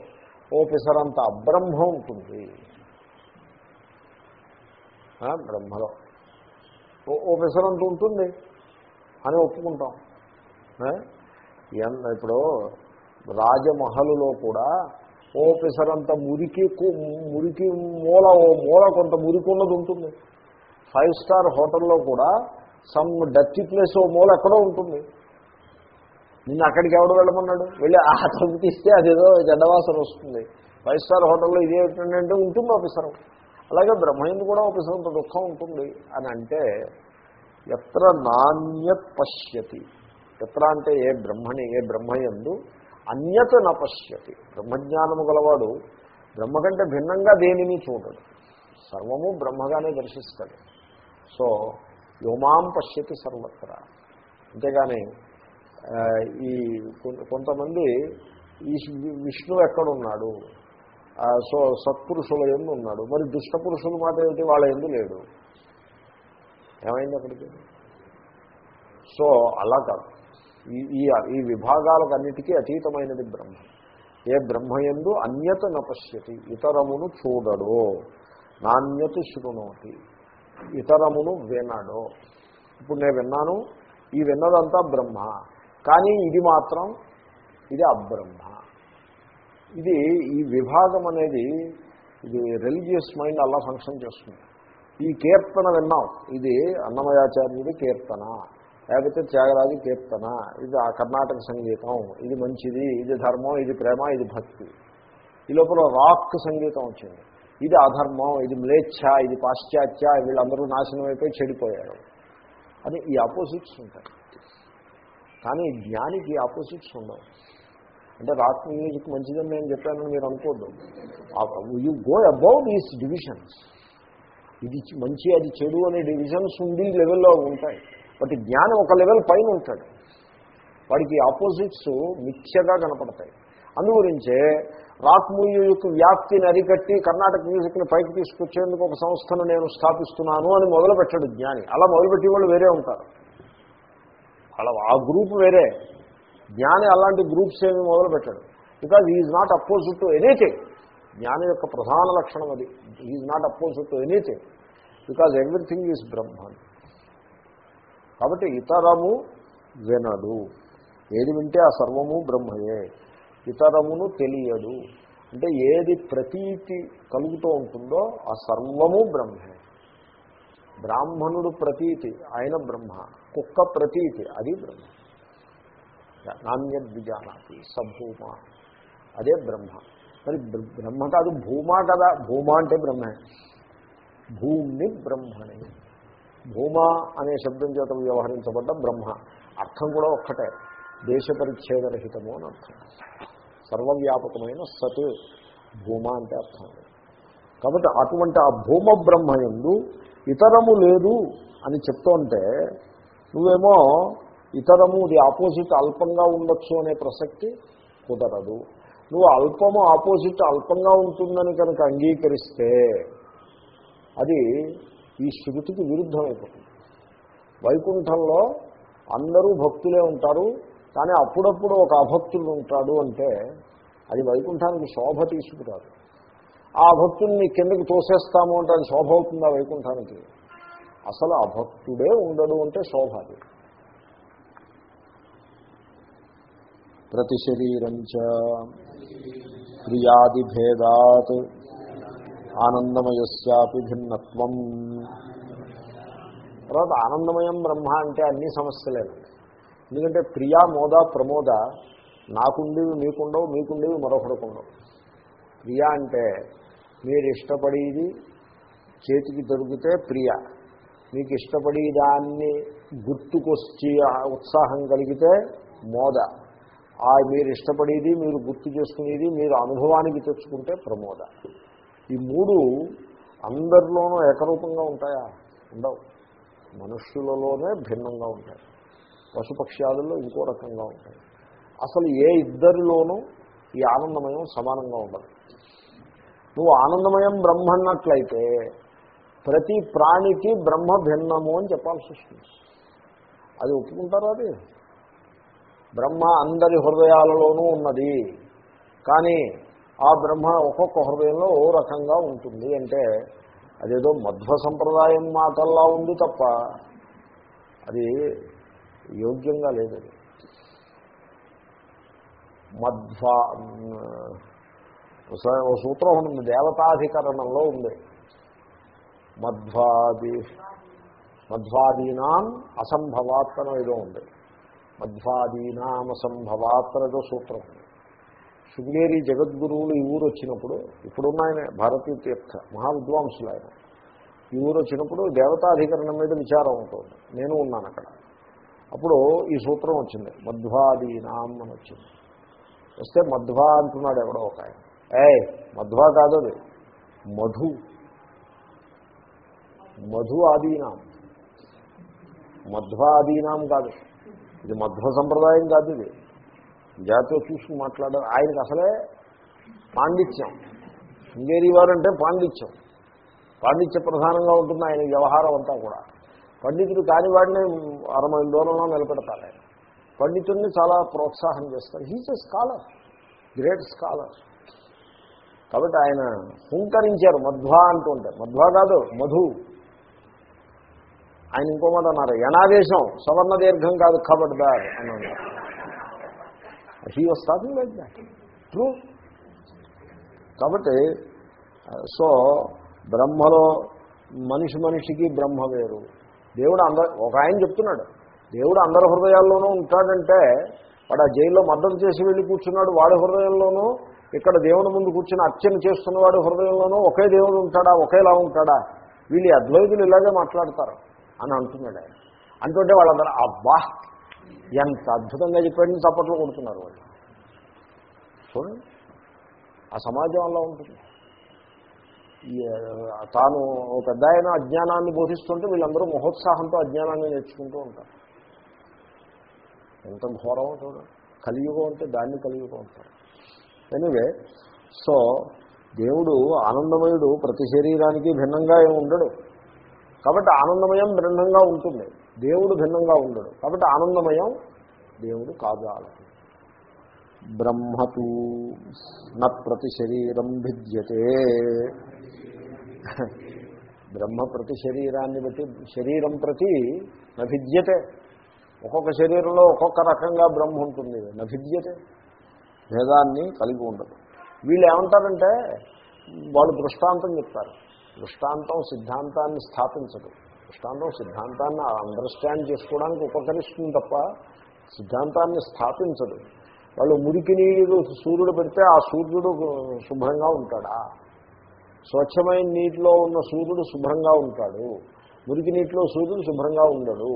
ఓ అంత అబ్రహ్మ ఉంటుంది. బ్రహ్మలో. ఓ- ఓ ఉంటుంది అని ఒప్పుకుంటాం. ఇప్పుడు రాజమహలులో కూడా ఓ అంత మురికి మురికి మూల ఓ మూల కొంత మురికి ఉన్నది ఉంటుంది. ఫైవ్ స్టార్ హోటల్లో కూడా సమ్ డర్టీ ప్లేస్ ఓ మూల ఎక్కడో ఉంటుంది. నిన్న అక్కడికి ఎవడు వెళ్ళమన్నాడు? వెళ్ళి ఆ తలుపు తీస్తే అదేదో జడ్డవాసన వస్తుంది. ఫైవ్ స్టార్ హోటల్లో ఇదే ఏంటంటే ఉంటుంది ఆఫీసరం. అలాగే బ్రహ్మయందు కూడా ఆఫీసరంత దుఃఖం ఉంటుంది. అని అంటే ఎత్ర నాణ్యత్ పశ్యతి. ఎత్ర అంటే ఏ బ్రహ్మని ఏ బ్రహ్మయందు అన్యత నపశ్యతి బ్రహ్మజ్ఞానము గలవాడు బ్రహ్మ కంటే భిన్నంగా దేనిని చూడడు. సర్వము బ్రహ్మగానే దర్శిస్తాడు. సో వ్యోమాం పశ్యతి సర్వత్ర. అంతేగాని ఈ కొ- కొంతమంది ఈ విష్ణువు ఎక్కడున్నాడు? సో సత్పురుషుల ఎందు ఉన్నాడు మరి దుష్ట పురుషుల మాట ఏమిటి? వాళ్ళ ఎందు లేడు. ఏమైంది అక్కడికి? సో అలా కాదు. ఈ ఈ ఈ విభాగాలకు అన్నిటికీ అతీతమైనది బ్రహ్మ. ఏ బ్రహ్మయందు అన్యత నపశ్యతి. ఇతరమును చూడడు. నాణ్యత శృణోతి. ఇతరమును వినడు. ఇప్పుడు నేను విన్నాను ఈ విన్నదంతా బ్రహ్మ. కానీ ఇది మాత్రం ఇది అబ్రహ్మ. ఇది ఈ విభాగం అనేది ఇది రిలీజియస్ మైండ్ అలా ఫంక్షన్ చేస్తుంది. ఈ కీర్తన విన్నాం. ఇది అన్నమయాచార్యుడి కీర్తన లేకపోతే త్యాగరాజు కీర్తన ఇది ఆ కర్ణాటక సంగీతం ఇది మంచిది ఇది ధర్మం ఇది ప్రేమ ఇది భక్తి. ఈ లోపల రాక్ సంగీతం వచ్చింది. ఇది అధర్మం ఇది మ్లేచ్ఛ ఇది పాశ్చాత్య వీళ్ళందరూ నాశనం అయిపోయి చెడిపోయారు. అని ఈ ఆపోజిట్స్ ఉంటాయి. కానీ జ్ఞానికి ఆపోజిట్స్ ఉండవు. అంటే రాక్ మ్యూజిక్ మంచిదని నేను చెప్పానని మీరు అనుకోద్దు. You go above these divisions ఇది మంచి అది చెడు అనే డివిజన్స్ ఉండి లెవెల్లో ఉంటాయి. బట్ జ్ఞానం ఒక లెవెల్ పైన ఉంటాడు. వాడికి ఆపోజిట్స్ మిథ్యగా కనపడతాయి. అందుగురించే రాక్ మ్యూజిక్ వ్యాప్తిని అరికట్టి కర్ణాటక మ్యూజిక్ని పైకి తీసుకొచ్చేందుకు ఒక సంస్థను నేను స్థాపిస్తున్నాను అని మొదలుపెట్టాడు జ్ఞాని. అలా మొదలుపెట్టే వాళ్ళు వేరే ఉంటారు. అలా ఆ గ్రూప్ వేరే. జ్ఞాని అలాంటి గ్రూప్స్ ఏమి మొదలుపెట్టాడు. Because is not opposite to anything జ్ఞాని యొక్క ప్రధాన లక్షణం అది. Is not opposite to anything because everything is Brahman కాబట్టి ఇతరము వినడు. ఏది వింటే ఆ సర్వము బ్రహ్మయే. ఇతరమును తెలియదు. అంటే ఏది ప్రతీతి కలుగుతూ ఉంటుందో ఆ సర్వము బ్రహ్మే. బ్రాహ్మణుడు ప్రతీతి ఆయన బ్రహ్మ. కుక్క ప్రతీతి అది బ్రహ్మ. నాణ్యద్విజానాతి సభూమ అదే బ్రహ్మ. మరి బ్రహ్మ కాదు భూమా కదా. భూమా అంటే బ్రహ్మే. భూమిని బ్రహ్మణి. భూమా అనే శబ్దం చేత వ్యవహరించబడ్డ బ్రహ్మ. అర్థం కూడా ఒక్కటే. దేశ పరిచ్ఛేదరహితము అని అర్థం. సర్వవ్యాపకమైన సత్ భూమా అంటే అర్థం. కాబట్టి అటువంటి ఆ భూమ బ్రహ్మయందు ఇతరము లేదు అని చెప్తుంటే నువ్వేమో ఇతరము ఇది ఆపోజిట్ అల్పంగా ఉండొచ్చు అనే ప్రసక్తి కుదరదు. నువ్వు అల్పము ఆపోజిట్ అల్పంగా ఉంటుందని కనుక అంగీకరిస్తే అది ఈ శృతికి విరుద్ధమైపోతుంది. వైకుంఠంలో అందరూ భక్తులే ఉంటారు కానీ అప్పుడప్పుడు ఒక అభక్తుడు ఉంటాడు అంటే అది వైకుంఠానికి శోభ తీసుకురాదు. ఆ భక్తుడిని కిందకి తోసేస్తాము అంటే అది శోభ అవుతుందా వైకుంఠానికి? అసలు అభక్తుడే ఉండడు అంటే శోభ అది. ప్రతి శరీరంచ క్రియాదిభేదాత్ ఆనందమయస్యాపి భిన్నత్వం. తర్వాత ఆనందమయం బ్రహ్మ అంటే అన్ని సమస్యలేనండి ఎందుకంటే ప్రియా మోద ప్రమోద నాకుండేవి మీకుండవు మీకుండేవి మరొకడుకుండవు ప్రియ అంటే మీరు ఇష్టపడేది చేతికి దొరికితే ప్రియ. మీకు ఇష్టపడే దాన్ని గుర్తుకొచ్చి ఉత్సాహం కలిగితే మోద. ఆ మీరు ఇష్టపడేది మీరు గుర్తు చేసుకునేది మీరు అనుభవానికి తెచ్చుకుంటే ప్రమోద. ఈ మూడు అందరిలోనూ ఏకరూపంగా ఉంటాయా? ఉండవు. మనుష్యులలోనే భిన్నంగా ఉంటాయి. పశుపక్ష్యాదుల్లో ఇంకో రకంగా ఉంటాయి. అసలు ఏ ఇద్దరిలోనూ ఈ ఆనందమయం సమానంగా ఉండదు. నువ్వు ఆనందమయం బ్రహ్మ అన్నట్లయితే ప్రతి ప్రాణికి బ్రహ్మ భిన్నము అని చెప్పాల్సి వస్తుంది. అది ఒప్పుకుంటారా అది? బ్రహ్మ అందరి హృదయాలలోనూ ఉన్నది. కానీ ఆ బ్రహ్మ ఒక్కొక్క హృదయంలో ఓ రకంగా ఉంటుంది అంటే అదేదో మధ్వ సంప్రదాయం మాటల్లా ఉంది తప్ప అది యోగ్యంగా లేదు. మధ్వా మధ్వ ఒకసారి ఓ సూత్రం ఉంది దేవతాధికరణంలో ఉంది. మధ్వాది మధ్వాదీనాం అసంభవాత్తనం ఏదో ఉంది. మధ్వాదీనాం అసంభవాత్తనదో సూత్రం ఉంది. శృంగేరి జగద్గురువులు ఈ ఊరు వచ్చినప్పుడు ఇప్పుడున్న ఆయన భారతీయ తీర్థ మహావిద్వాంసులు ఆయన. ఈ ఊరు వచ్చినప్పుడు దేవతాధికరణం మీద విచారం ఉంటుంది నేను ఉన్నాను అక్కడ అప్పుడు ఈ సూత్రం వచ్చింది. మధ్వాదీనాం అని వచ్చింది. వస్తే మధ్వా అంటున్నాడు ఎవడో ఒక ఆయన. ఏ మధ్వా కాదు అది. మధు. మధు ఆదీనాం. మధ్వ ఆదీనాం కాదు. ఇది మధ్వ సంప్రదాయం కాదు ఇది. జాతిలో చూసుకుని మాట్లాడారు ఆయనకు అసలే పాండిత్యం. శృంగేరి వారు అంటే పాండిత్యం. పాండిత్య ప్రధానంగా ఉంటుంది ఆయన వ్యవహారం అంతా కూడా. పండితుడు కాని వాడిని అరవై దూరంలో నిలబెడతారు ఆయన పండితుడిని చాలా ప్రోత్సాహం చేస్తారు. He's a scholar great scholar కాబట్టి ఆయన హుంకరించారు. మధ్వా అంటూ ఉంటారు. మధ్వా కాదు మధు. ఆయన ఇంకో మాట అన్నారు. యనాదేశం సవర్ణ దీర్ఘం కాదు ఖబర్దార్ అని అన్నారు. He was talking like that true కాబట్టి సో బ్రహ్మలో మనిషి మనిషికి బ్రహ్మ వేరు. దేవుడు అందరు ఒక ఆయన చెప్తున్నాడు దేవుడు అందరి హృదయాల్లోనూ ఉంటాడంటే వాడు ఆ జైల్లో మద్దతు చేసి వెళ్ళి కూర్చున్నాడు వాడి హృదయంలోనూ ఇక్కడ దేవుని ముందు కూర్చుని అర్చన చేస్తున్న వాడి హృదయంలోనూ ఒకే దేవుడు ఉంటాడా ఒకేలా ఉంటాడా? వీళ్ళు అద్వైతులు ఇలాగే మాట్లాడతారు అని అంటున్నాడు ఆయన. అంటుంటే వాళ్ళందరూ అబ్బా ఎంత అద్భుతంగా చెప్పాడని చప్పట్లు కొడుతున్నారు వాళ్ళు. చూడండి ఆ సమాజం అలా ఉంటుంది. తాను ఒక పెద్ద ఆయన అజ్ఞానాన్ని బోధిస్తుంటే వీళ్ళందరూ మహోత్సాహంతో అజ్ఞానాన్ని నేర్చుకుంటూ ఉంటారు. ఎంత ఘోరమో చూడండి కలియుగం అంటే దాన్ని కలియుగం ఉంటారు ఎనివే సో దేవుడు ఆనందమయుడు ప్రతి శరీరానికి భిన్నంగా ఏమి ఉండడు. కాబట్టి ఆనందమయం భిన్నంగా ఉంటుంది. దేవుడు భిన్నంగా ఉండడు. కాబట్టి ఆనందమయం దేవుడు కాదాలి బ్రహ్మతు న ప్రతి శరీరం భిద్యతే. బ్రహ్మ ప్రతి శరీరాన్ని బట్టి శరీరం ప్రతి నభిద్యతే ఒక్కొక్క శరీరంలో ఒక్కొక్క రకంగా బ్రహ్మ ఉంటుంది. నభిద్యతే భేదాన్ని కలిగి ఉండదు. వీళ్ళు ఏమంటారంటే వాళ్ళు దృష్టాంతం చెప్తారు. దృష్టాంతం సిద్ధాంతాన్ని స్థాపించదు. దృష్టాంతం సిద్ధాంతాన్ని అండర్స్టాండ్ చేసుకోవడానికి ఉపకరిస్తుంది తప్ప సిద్ధాంతాన్ని స్థాపించదు. వాళ్ళు మురికి నీరు సూర్యుడు పెడితే ఆ సూర్యుడు శుభ్రంగా ఉంటాడా? స్వచ్ఛమైన నీటిలో ఉన్న సూర్యుడు శుభ్రంగా ఉంటాడు. మురికి నీటిలో సూర్యుడు శుభ్రంగా ఉండడు.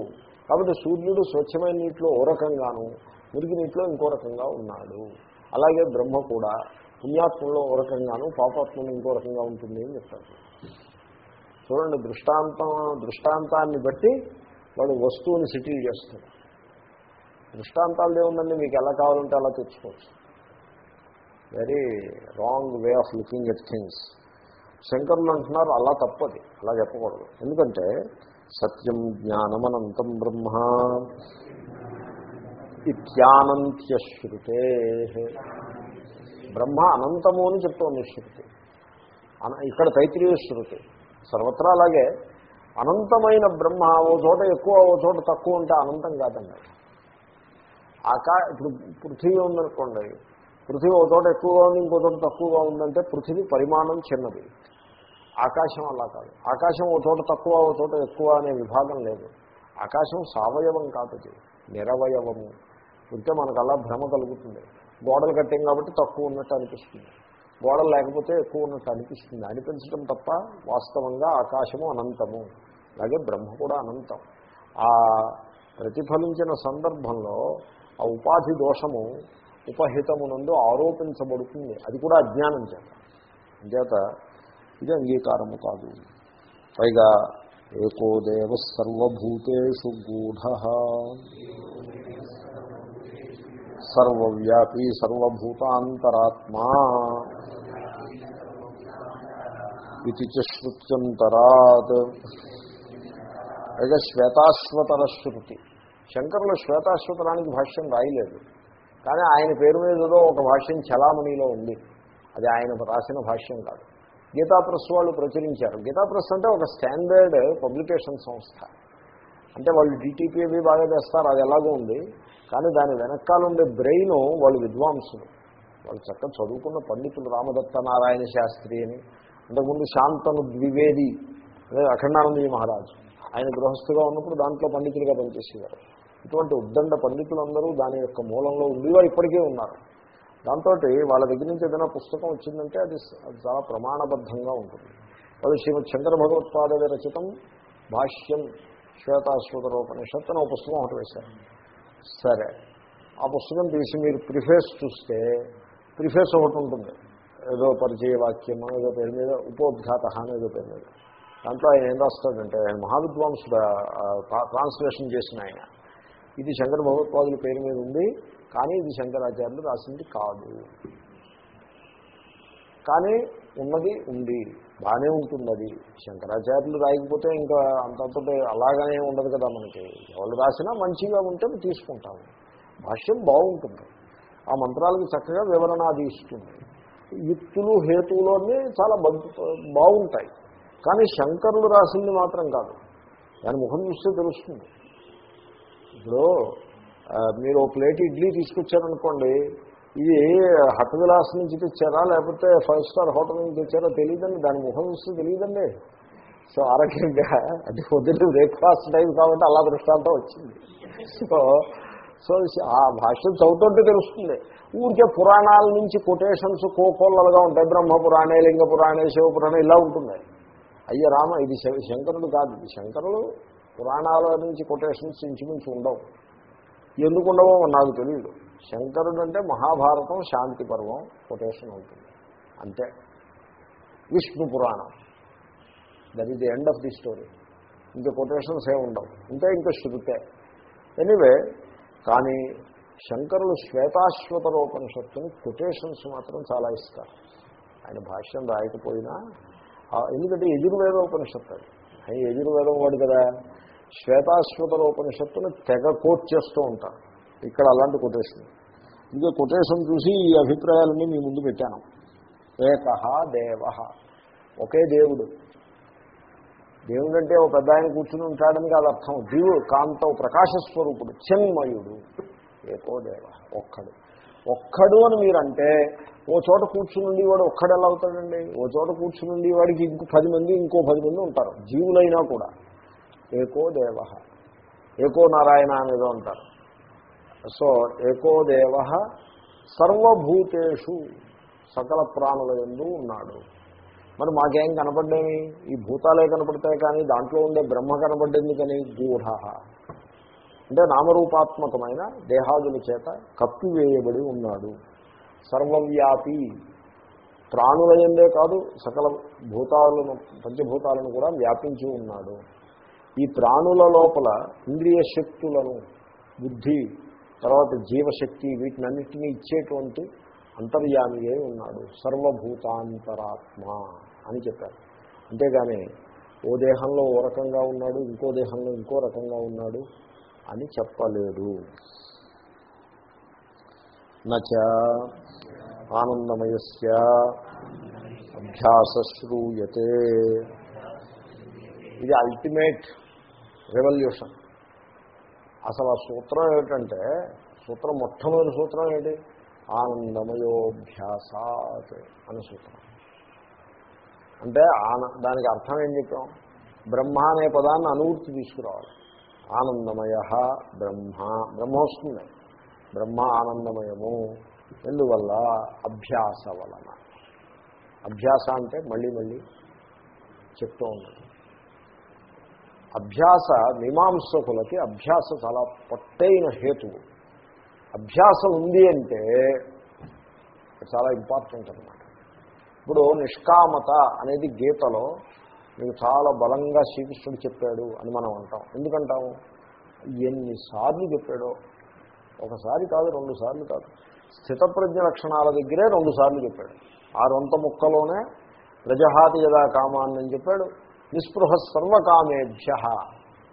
కాబట్టి సూర్యుడు స్వచ్ఛమైన నీటిలో ఓ రకంగాను మురికి నీటిలో ఇంకో రకంగా ఉన్నాడు. అలాగే బ్రహ్మ కూడా పుణ్యాత్మలో ఓ రకంగాను పాపాత్మలో ఇంకో రకంగా ఉంటుంది అని చెప్తారు. చూడండి దృష్టాంతం దృష్టాంతాన్ని బట్టి వాడు వస్తువుని సెటిల్ చేస్తారు దృష్టాంతాలు ఏముందండి? మీకు ఎలా కావాలంటే అలా తెచ్చుకోవచ్చు very wrong way of looking at things శంకరులు అంటున్నారు అలా తప్పది. అలా చెప్పకూడదు. ఎందుకంటే సత్యం జ్ఞానమనంతం బ్రహ్మ ఇత్యానంత్యశ్రుతే బ్రహ్మ అనంతము అని చెప్తోంది శృతి. అన- ఇక్కడ తైత్రీయ శృతి. సర్వత్రా అలాగే అనంతమైన బ్రహ్మ ఓ చోట ఎక్కువ ఓ చోట తక్కువ ఉంటే అనంతం కాదండి. ఆకా ఇప్పుడు పృథివీ ఉందనుకోండి. పృథివీ ఒక చోట ఎక్కువగా ఉంది ఇంకో చోట తక్కువగా ఉందంటే పృథివీ పరిమాణం చిన్నది. ఆకాశం అలా కాదు. ఆకాశం ఒక చోట తక్కువ ఒక చోట ఎక్కువ అనే విభాగం లేదు. ఆకాశం సవయవం కాదు అది. నిరవయవము. ఉంటే మనకు అలా భ్రమ కలుగుతుంది. గోడలు కట్టాం కాబట్టి తక్కువ ఉన్నట్టు అనిపిస్తుంది. గోడలు లేకపోతే ఎక్కువ ఉన్నట్టు అనిపిస్తుంది. అనిపించడం తప్ప వాస్తవంగా ఆకాశము అనంతము. అలాగే బ్రహ్మ కూడా అనంతం. ఆ ప్రతిఫలించిన సందర్భంలో ఆ ఉపాధి దోషము ఉపహితమునందు ఆరోపించబడుతుంది. అది కూడా అజ్ఞానం చేత. చేత ఇది అంగీకారము కాదు. పైగా ఏకో దేవ సర్వభూతేషు గూఢ. సర్వవ్యాపీ సర్వభూతాంతరాత్మా ఇది శ్రుత్యంతరాత్ పైగా శ్వేతాశ్వతర శృతి. శంకరులు శ్వేతాశ్వతరానికి భాష్యం రాయలేదు. కానీ ఆయన పేరు మీద ఏదో ఒక భాష్యం చలామణిలో ఉంది. అది ఆయన రాసిన భాష్యం కాదు. గీతా ప్రెస్ వాళ్ళు ప్రచురించారు. గీతా ప్రెస్ అంటే ఒక స్టాండర్డ్ పబ్లికేషన్ సంస్థ. అంటే వాళ్ళు డిటిపి అవి బాగా చేస్తారు అది ఎలాగో ఉంది. కానీ దాని వెనకాల ఉండే బ్రెయిన్ వాళ్ళు విద్వాంసులు. వాళ్ళు చక్కగా చదువుకున్న పండితులు రామదత్త నారాయణ శాస్త్రి అని. అంతకుముందు శాంతను ద్వివేది అదే అఖండానందజీ మహారాజు. ఆయన గృహస్థుగా ఉన్నప్పుడు దాంట్లో పండితులుగా పనిచేసేవారు. ఇటువంటి ఉద్దండ పండితులందరూ దాని యొక్క మూలంలో ఉండేవారు ఇప్పటికే ఉన్నారు. దాంతో వాళ్ళ దగ్గర నుంచి ఏదైనా పుస్తకం వచ్చిందంటే అది చాలా ప్రమాణబద్ధంగా ఉంటుంది. వాళ్ళు శ్రీమద్ శంకర భగవత్పాద రచితం భాష్యం శ్వేతాశ్వతరోపనిషత్ అని ఒక పుస్తకం ఒకటి వేశారు. సరే ఆ పుస్తకం తీసి మీరు ప్రిఫేస్ చూస్తే ప్రిఫేస్ ఒకటి ఉంటుంది. ఏదో పరిచయ వాక్యం ఏదో పేరు మీద ఉపోద్ఘాత అని ఏదో పేరు మీద. దాంట్లో ఆయన ఏం రాస్తాడంటే ఆయన మహావిద్వాంసుడు ట్రాన్స్లేషన్ చేసిన ఆయన. ఇది శంకర భగవత్పాదుల పేరు మీద ఉంది కానీ ఇది శంకరాచార్యులు రాసింది కాదు. కానీ ఉన్నది ఉంది బాగానే ఉంటుంది అది శంకరాచార్యులు రాయకపోతే ఇంకా అంతంత అలాగనే ఉండదు కదా మనకి. ఎవరు రాసినా మంచిగా ఉంటే తీసుకుంటాము భాష్యం బాగుంటుంది. ఆ మంత్రాలకు చక్కగా వివరణ అది ఇస్తుంది. యుక్తులు హేతువులు అన్నీ చాలా బాగుంటాయి. కానీ శంకరులు రాసింది మాత్రం కాదు. దాని ముఖం చూస్తే తెలుస్తుంది. ఇప్పుడు మీరు ఓ ప్లేట్ ఇడ్లీ తీసుకొచ్చారనుకోండి ఇది హట్ విలాస్ నుంచి తెచ్చారా లేకపోతే ఫైవ్ స్టార్ హోటల్ నుంచి తెచ్చారా తెలియదండి. దాని ముఖం చూస్తే తెలియదండి. సో ఆ రకంగా అంటే పొద్దున్న బ్రేక్ఫాస్ట్ టైం కాబట్టి అలా దృష్టాంతం వచ్చింది. సో సో ఆ భాష చదువుతుంటే తెలుస్తుంది. ఊరికే పురాణాల నుంచి కొటేషన్స్ కోకోళ్ళలుగా ఉంటాయి. బ్రహ్మ పురాణే లింగ పురాణే శివపురాణే ఇలా ఉంటుంది అయ్య రామ ఇది శంకరుడు కాదు. ఇది శంకరుడు పురాణాల నుంచి కొటేషన్స్ ఇంచుమించు ఉండవు. ఎందుకు ఉండవో నాకు తెలియదు శంకరుడు అంటే మహాభారతం శాంతి పర్వం కొటేషన్ ఉంటుంది అంతే. Vishnu Puranam. That is the end of the story ఇంకా కొటేషన్స్ ఏ ఉండవు. అంటే ఇంకా శృతే. ఎనీవే కానీ శంకరులు శ్వేతాశ్వతరోపనిషత్తుని కొటేషన్స్ మాత్రం చాలా ఇస్తారు. ఆయన భాష్యం రాయకపోయినా ఎందుకంటే ఎదుర్వేదోపనిషత్తు అది. ఆయన యజుర్వేదం వాడు కదా. శ్వేతాశ్వతరోపనిషత్తుని తెగ కోట్ చేస్తూ ఉంటారు. ఇక్కడ అలాంటి కొటేషన్. ఇంకే కొటేషన్ చూసి ఈ అభిప్రాయాలన్నీ మీ ముందు పెట్టాను. ఏక దేవ. ఒకే దేవుడు. దేవుడు అంటే ఒక పెద్ద ఆయన కూర్చుని ఉంటాడని కాదు అర్థం. జీవు కాంత ప్రకాశస్వరూపుడు చిన్మయుడు. ఏకో దేవ ఒక్కడు. ఒక్కడు అని మీరంటే ఓ చోట కూర్చుని వాడు ఒక్కడు ఎలా అవుతాడండి? ఓ చోట కూర్చుని వాడికి ఇంకో పది మంది ఇంకో పది మంది ఉంటారు. జీవులైనా కూడా. ఏకో దేవ. ఏకో నారాయణ అనేదో అంటారు. సో ఏకో దేవ సర్వభూతేషు సకల ప్రాణుల ఎందు ఉన్నాడు. మరి మాకేం కనపడ్డేమి ఈ భూతాలే కనపడతాయి కానీ దాంట్లో ఉండే బ్రహ్మ కనపడ్డేంది కానీ గూఢ. అంటే నామరూపాత్మకమైన దేహాదుల చేత కప్పివేయబడి ఉన్నాడు. సర్వవ్యాపి ప్రాణులయందే కాదు సకల భూతాలను పంచభూతాలను కూడా వ్యాపించి ఉన్నాడు. ఈ ప్రాణుల లోపల ఇంద్రియ శక్తులను బుద్ధి తర్వాత జీవశక్తి వీటినన్నిటినీ ఇచ్చేటువంటి అంతర్యామియే ఉన్నాడు. సర్వభూతాంతరాత్మ అని చెప్పారు. అంతేగాని ఓ దేహంలో ఓ రకంగా ఉన్నాడు ఇంకో దేహంలో ఇంకో రకంగా ఉన్నాడు అని చెప్పలేదు. నచ ఆనందమయస్య అభ్యాస శ్రూయతే. ఇది అల్టిమేట్ రెవల్యూషన్ అసలు ఆ సూత్రం ఏమిటంటే సూత్రం మొట్టమొదటి సూత్రం ఏంటి ఆనందమయోభ్యాసాత్ అనే సూత్రం. అంటే ఆన దానికి అర్థం ఏం చెప్పాం? బ్రహ్మ అనే పదాన్ని అనువృత్తి తీసుకురావాలి. ఆనందమయ బ్రహ్మ బ్రహ్మ వస్తుంది. బ్రహ్మ ఆనందమయము. ఎందువల్ల? అభ్యాస వలన. అభ్యాస అంటే మళ్ళీ మళ్ళీ చెప్తూ ఉన్నది అభ్యాస మీమాంసకులకి అభ్యాస చాలా పొట్టైన హేతువు. అభ్యాసం ఉంది అంటే చాలా ఇంపార్టెంట్ అనమాట ఇప్పుడు నిష్కామత అనేది గీతలో మీకు చాలా బలంగా శ్రీకృష్ణుడు చెప్పాడు అని మనం అంటాం. ఎందుకంటాము ఎన్నిసార్లు చెప్పాడో? ఒకసారి కాదు రెండు సార్లు కాదు. స్థితప్రజ్ఞ లక్షణాల దగ్గరే రెండు సార్లు చెప్పాడు. ఆ రొంత ముక్కలోనే ప్రజహాతి యదా కామాన్ని అని చెప్పాడు. నిస్పృహ సర్వకామేభ్య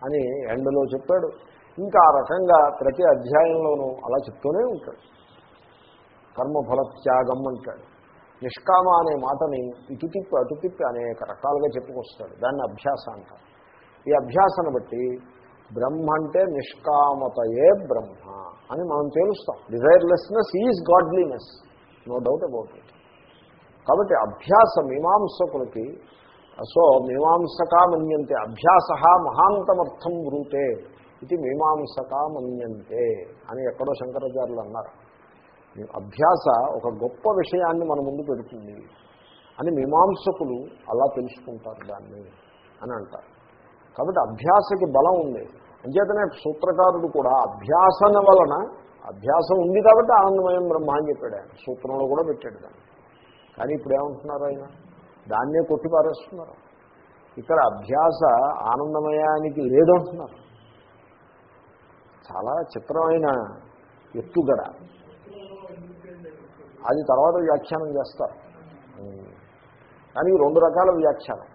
అని ఎండలో చెప్పాడు. ఇంకా ఆ రకంగా ప్రతి అధ్యాయంలోనూ అలా చెప్తూనే ఉంటాడు. కర్మఫల త్యాగం అంటాడు. నిష్కామ అనే మాటని ఇటు తిప్పి అటు తిప్పి అనేక రకాలుగా చెప్పుకొస్తాడు. దాన్ని అభ్యాస అంటారు. ఈ అభ్యాసాన్ని బట్టి బ్రహ్మ అంటే నిష్కామతయే బ్రహ్మ అని మనం తెలుస్తాం. Desirelessness is godliness. No doubt about it. కాబట్టి అభ్యాస మీమాంసకులకి సో మీమాంసకా మన్యంతే అభ్యాస మహాంతమర్థం బ్రూతే ఇది మీమాంసకా మన్యంతే అని ఎక్కడో శంకరాచార్యులు అన్నారు. అభ్యాస ఒక గొప్ప విషయాన్ని మన ముందు పెడుతుంది అని మీమాంసకులు అలా తెలుసుకుంటారు దాన్ని అని అంటారు. కాబట్టి అభ్యాసకి బలం ఉంది. అంచేతనే సూత్రకారుడు కూడా అభ్యాసన వలన అభ్యాసం ఉంది కాబట్టి ఆనందమయం బ్రహ్మ అని చెప్పాడు ఆయన. సూత్రంలో కూడా పెట్టాడు దాన్ని. కానీ ఇప్పుడు ఏమంటున్నారు ఆయన? దాన్నే కొట్టి పారేస్తున్నారు. ఇక్కడ అభ్యాస ఆనందమయానికి లేదంటున్నారు. చాలా చిత్రమైన ఎత్తుగడ. అది తర్వాత వ్యాఖ్యానం చేస్తారు. కానీ రెండు రకాల వ్యాఖ్యానం.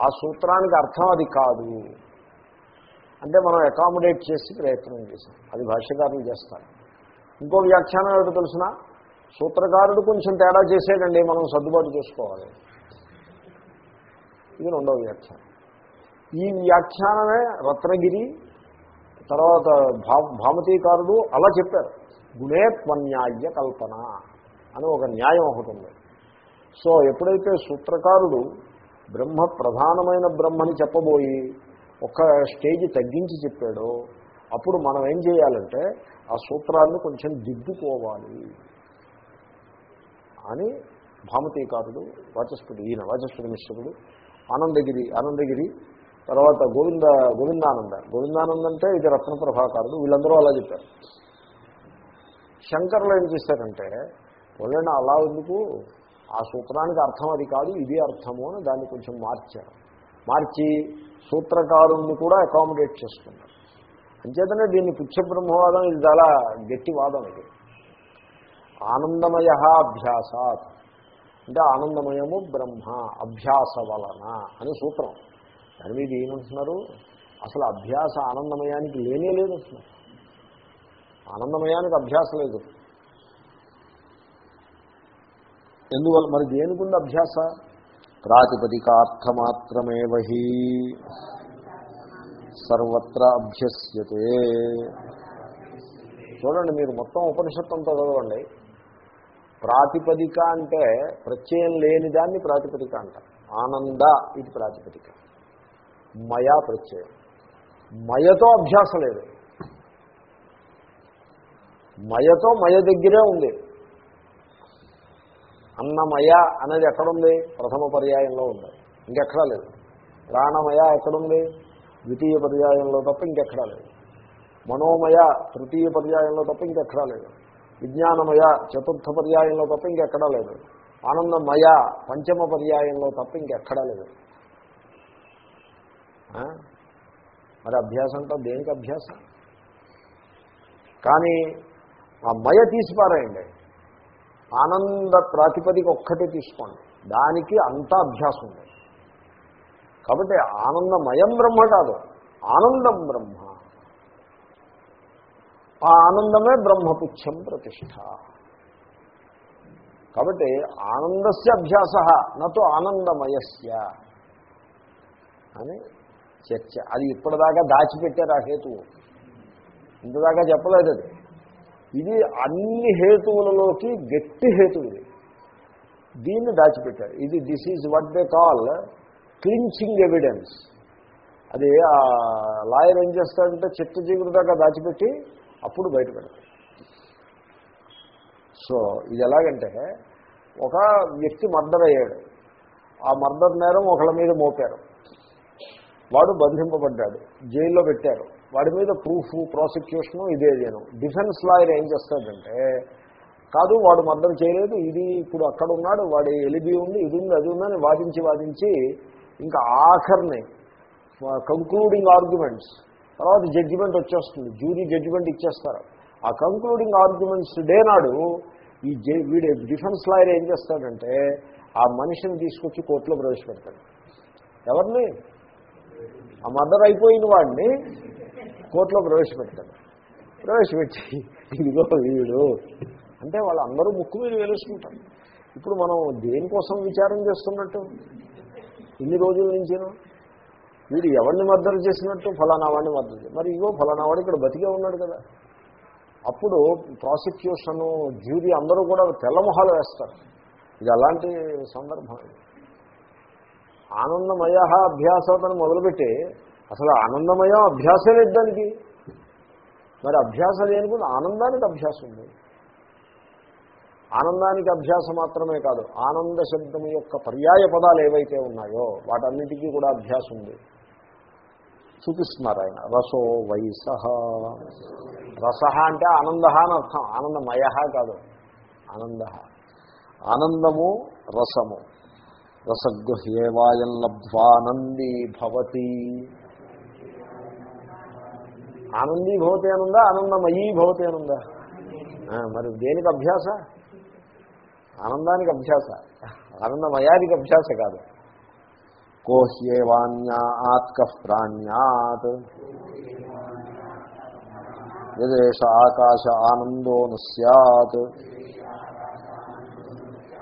ఆ సూత్రానికి అర్థం అది కాదు. అంటే మనం అకామిడేట్ చేసి ప్రయత్నం చేసాం. అది భాష్యకారులు చేస్తారు. ఇంకో వ్యాఖ్యానం ఏమిటో తెలిసిన? సూత్రకారుడు కొంచెం తేడా చేసేటండి మనం సర్దుబాటు చేసుకోవాలి. ఇది రెండవ వ్యాఖ్యానం. ఈ వ్యాఖ్యానమే రత్నగిరి తర్వాత భా భామతీకారుడు అలా చెప్పారు. గుణేత్వన్యాయ కల్పన అని ఒక న్యాయం ఒకటి ఉంది. సో ఎప్పుడైతే సూత్రకారుడు బ్రహ్మ ప్రధానమైన బ్రహ్మని చెప్పబోయి ఒక స్టేజ్ తగ్గించి చెప్పాడో అప్పుడు మనం ఏం చేయాలంటే ఆ సూత్రాన్ని కొంచెం దిద్దుకోవాలి అని భామతీకారుడు వాచస్పతి ఈయన వాచస్పతి మిశ్రుడు ఆనందగిరి ఆనందగిరి తర్వాత గోవింద గోవిందానంద. గోవిందానంద అంటే ఇది రత్న ప్రభాకారుడు వీళ్ళందరూ అలా చెప్పారు. శంకర్లు ఏం చేశారంటే వాళ్ళని అలా ఎందుకు? ఆ సూత్రానికి అర్థం అది కాదు ఇది అర్థము అని దాన్ని కొంచెం మార్చారు. మార్చి సూత్రకారుణ్ణి కూడా అకామిడేట్ చేసుకున్నారు. అంచేతనే దీన్ని పుచ్చబ్రహ్మవాదం ఇది చాలా గట్టి వాదం ఇది. ఆనందమయ అభ్యాసాత్ అంటే ఆనందమయము బ్రహ్మ అభ్యాస వలన అని సూత్రం. దాని మీద ఏమంటున్నారు? అసలు అభ్యాస ఆనందమయానికి లేనే లేదు అంటున్నారు ఆనందమయానికి అభ్యాసం లేదు. ఎందువల్ల? మరి దేనికుంది అభ్యాస? ప్రాతిపదికార్థమాత్రమే వహి సర్వత్ర అభ్యస్యతే. చూడండి మీరు మొత్తం ఉపనిషత్తు అంతా చదవండి. ప్రాతిపదిక అంటే ప్రత్యయం లేని దాన్ని ప్రాతిపదిక అంటారు. ఆనంద ఇది ప్రాతిపదిక. మయా ప్రత్యయం. మయతో అభ్యాసం లేదు. మయతో మయ దగ్గరే ఉంది. అన్నమయ అనేది ఎక్కడుంది? ప్రథమ పర్యాయంలో ఉంది. ఇంకెక్కడా లేదు. ప్రాణమయ ఎక్కడుంది? ద్వితీయ పర్యాయంలో తప్ప ఇంకెక్కడా లేదు. మనోమయ తృతీయ పర్యాయంలో తప్ప ఇంకెక్కడా లేదు. విజ్ఞానమయ చతుర్థ పర్యాయంలో తప్ప ఇంకెక్కడా లేదు. ఆనందమయ పంచమ పర్యాయంలో తప్ప ఇంకెక్కడా లేదు. మరి అభ్యాసం అంటే దేనికి అభ్యాసం? కానీ ఆ మయ తీసిపారాయండి. ఆనంద ప్రాతిపదిక ఒక్కటే తీసుకోండి. దానికి అంతా అభ్యాసం ఉంది కాబట్టి ఆనందమయం బ్రహ్మ కాదు ఆనందం బ్రహ్మ. ఆ ఆనందమే బ్రహ్మపుచ్చం ప్రతిష్ట. కాబట్టి ఆనందస్య అభ్యాస నతో ఆనందమయస్య అని చర్చ. అది ఇప్పటిదాకా దాచిపెట్టారు ఆ హేతువు. ఇంతదాకా చెప్పలేదు అది. ఇది అన్ని హేతువులలోకి గట్టి హేతువు ఇది. దీన్ని దాచిపెట్టారు. ఇది this is what they call clinching evidence అది ఆ లాయర్ ఏం చేస్తాడంటే చిత్త జీవుడు దాకా దాచిపెట్టి అప్పుడు బయట పెడతాయి సో ఇది ఎలాగంటే ఒక వ్యక్తి మర్డర్ అయ్యాడు ఆ మర్డర్ నేరం ఒకళ్ళ మీద మోపారు. వాడు బంధింపబడ్డాడు. జైల్లో పెట్టారు. వాడి మీద ప్రూఫ్ ప్రాసిక్యూషను ఇదే నేను డిఫెన్స్ లాయర్ ఏం చేస్తాడంటే కాదు వాడు మర్డర్ చేయలేదు ఇది ఇప్పుడు అక్కడ ఉన్నాడు వాడి ఎలిబి ఉంది ఇది ఉంది అది ఉందని వాదించి వాదించి ఇంకా ఆఖరిని కంక్లూడింగ్ ఆర్గ్యుమెంట్స్ తర్వాత జడ్జిమెంట్ వచ్చేస్తుంది. జ్యూరీ జడ్జిమెంట్ ఇచ్చేస్తారు. ఆ కంక్లూడింగ్ ఆర్గ్యుమెంట్స్ డే నాడు ఈ వీడు డిఫెన్స్ లాయర్ ఏం చేస్తాడంటే ఆ మనిషిని తీసుకొచ్చి కోర్టులో ప్రవేశపెడతాడు. ఎవరిని? ఆ మర్డర్ అయిపోయిన వాడిని కోర్టులో ప్రవేశపెడతాడు. ప్రవేశపెట్టి ఇదిగో వీడు. అంటే వాళ్ళందరూ ముక్కు మీద వెలుసుకుంటారు. ఇప్పుడు మనం దేనికోసం విచారం చేస్తున్నట్టు? ఇన్ని రోజుల నుంచేను? వీడు ఎవరిని మద్దతు చేసినట్టు? ఫలానా వాడిని మద్దతు మరి ఇగో ఫలానా వాడు ఇక్కడ బతికే ఉన్నాడు కదా. అప్పుడు ప్రాసిక్యూషన్ జ్యూరీ అందరూ కూడా తెల్లమొహాలు వేస్తారు. ఇది అలాంటి సందర్భం ఆనందమయ అభ్యాసతను మొదలుపెట్టి అసలు ఆనందమయం అభ్యాసం లేదు దానికి? మరి అభ్యాసం లేనుకుని ఆనందానికి అభ్యాసం ఉంది. ఆనందానికి అభ్యాసం మాత్రమే కాదు ఆనంద శబ్దం యొక్క పర్యాయ పదాలు ఏవైతే ఉన్నాయో వాటన్నిటికీ కూడా అభ్యాసం ఉంది. చూపిస్తున్నారు ఆయన. రసో వైస రస అంటే ఆనంద అని అర్థం. ఆనందమయ కాదు. ఆనంద ఆనందము రసము. రసగృహ్యేవాయం లబ్ధ్వానందీ భవతి. ఆనందీ భవతి అనుందా ఆనందమయీ భవతి అనుందా మరి దేనికి అభ్యాస? ఆనందానికి అభ్యాస. ఆనందమయానికి అభ్యాస కాదు. కోహ్యేవాన్యా ఆత్క ప్రాణ్యాత్ యదేశ ఆకాశ ఆనందో సత్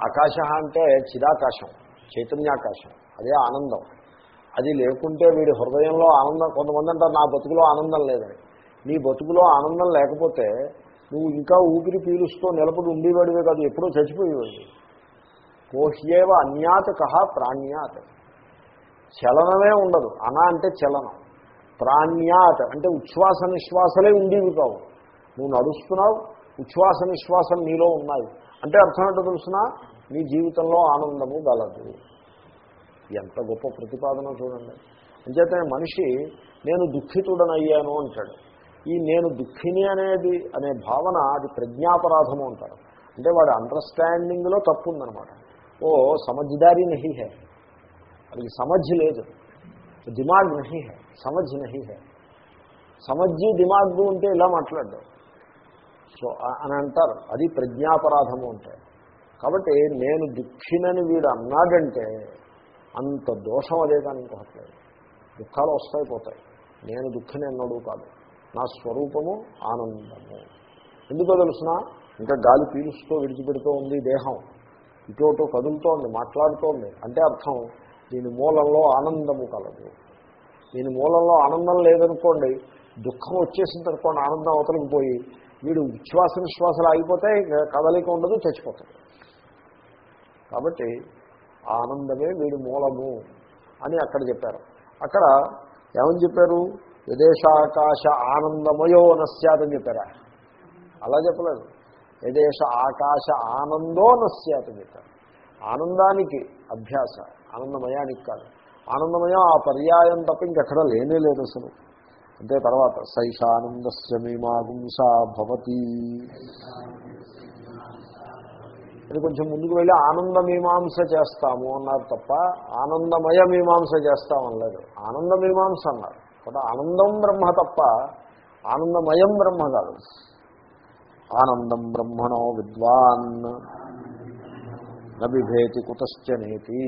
ఆకాశ అంటే చిరాకాశం చైతన్యాకాశం అదే ఆనందం. అది లేకుంటే వీడి హృదయంలో ఆనందం కొంతమంది అంటారు నా బతుకులో ఆనందం లేదని. నీ బతుకులో ఆనందం లేకపోతే నువ్వు ఇంకా ఊపిరి పీలుస్తూ నిలబడి ఉండేవాడివే కాదు ఎప్పుడో చచ్చిపోయేవాడివి. కోహ్యేవ అన్యాత్ కహ ప్రాణ్యాత్. చలనమే ఉండదు. అన అంటే చలనం. ప్రాణ్యాత్ అంటే ఉచ్ఛ్వాస నిశ్వాసలే ఉండేవి కావు. నువ్వు నడుస్తున్నావు ఉచ్ఛ్వాస నిశ్వాసం నీలో ఉన్నాయి. అంటే అర్థం ఏంటో తెలుసిన? నీ జీవితంలో ఆనందము గలదు. ఎంత గొప్ప ప్రతిపాదన చూడండి. అంచేతనే మనిషి నేను దుఃఖితుడనయ్యాను అంటాడు. ఈ నేను దుఃఖిని అనేది అనే భావన అది ప్రజ్ఞాపరాధము అంటారు. అంటే వాడి అండర్స్టాండింగ్లో తప్పు ఉందనమాట ఓ సమజ్దారి నహి హే. అది సమజ్ లేదు. దిమాగ్ నహి హే సమజ్ నహి హే. సమజ్జి దిమాగ్ ఉంటే ఇలా మాట్లాడ్డాం. సో అని అంటారు. అది ప్రజ్ఞాపరాధము అంటే. కాబట్టి నేను దుఃఖినని వీడు అన్నాడంటే అంత దోషం అదే కానీ ఇంకొకట్లేదు దుఃఖాలు వస్తాయి పోతాయి. నేను దుఃఖిని అన్నాడు కాదు. నా స్వరూపము ఆనందము. ఎందుకో తెలుసిన? ఇంకా గాలి పీలుస్తూ విడిచిపెడుతూ ఉంది దేహం. ఇటు కదులుతోంది మాట్లాడుతోంది. అంటే అర్థం దీని మూలంలో ఆనందము కలదు. దీని మూలంలో ఆనందం లేదనుకోండి దుఃఖం వచ్చేసింది అనుకోండి ఆనందం అవతలకు పోయి వీడు విశ్వాస విశ్వాసాలు ఆగిపోతే కదలిక ఉండదు చచ్చిపోతాడు. కాబట్టి ఆనందమే వీడి మూలము అని అక్కడ చెప్పారు. అక్కడ ఏమని చెప్పారు? యదేశాకాశ ఆనందమయో నశ్యాతని చెప్పారా. అలా చెప్పలేదు. యదేశ ఆకాశ ఆనందో నశ్యాతని చెప్పారు. ఆనందానికి అభ్యాస. ఆనందమయానికి కాదు. ఆనందమయం ఆ పర్యాయం తప్ప ఇంకెక్కడ లేనే లేదు అసలు. అంతే తర్వాత సైషానందస్య మీమాగుంసా భవతి. అది కొంచెం ముందుకు వెళ్ళి ఆనంద మీమాంస చేస్తాము అన్నారు తప్ప ఆనందమయ మీమాంస చేస్తామనలేదు ఆనంద మీమాంస అన్నారు. కాబట్టి ఆనందం బ్రహ్మ తప్ప ఆనందమయం బ్రహ్మ కాదు. ఆనందం బ్రహ్మణో విద్వాన్. నభిభేతి కుతశ్చనేతి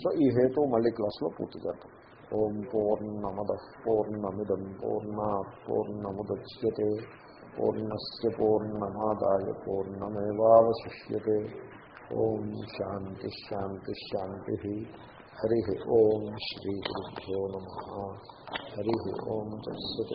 సో ఈ హేతు మళ్ళీ క్లాస్లో పూర్తి చేద్దాం. ఓం పూర్ణమద పూర్ణమిదం పూర్ణ పూర్ణముద్యతే. పూర్ణస్ పూర్ణమాదాయ పూర్ణమేవాశిష్యే ఓం శాంతి శాంతి శాంతి. హరి ఓం శ్రీ గురుభ్యో నమ. హరి ఓం తత్సత్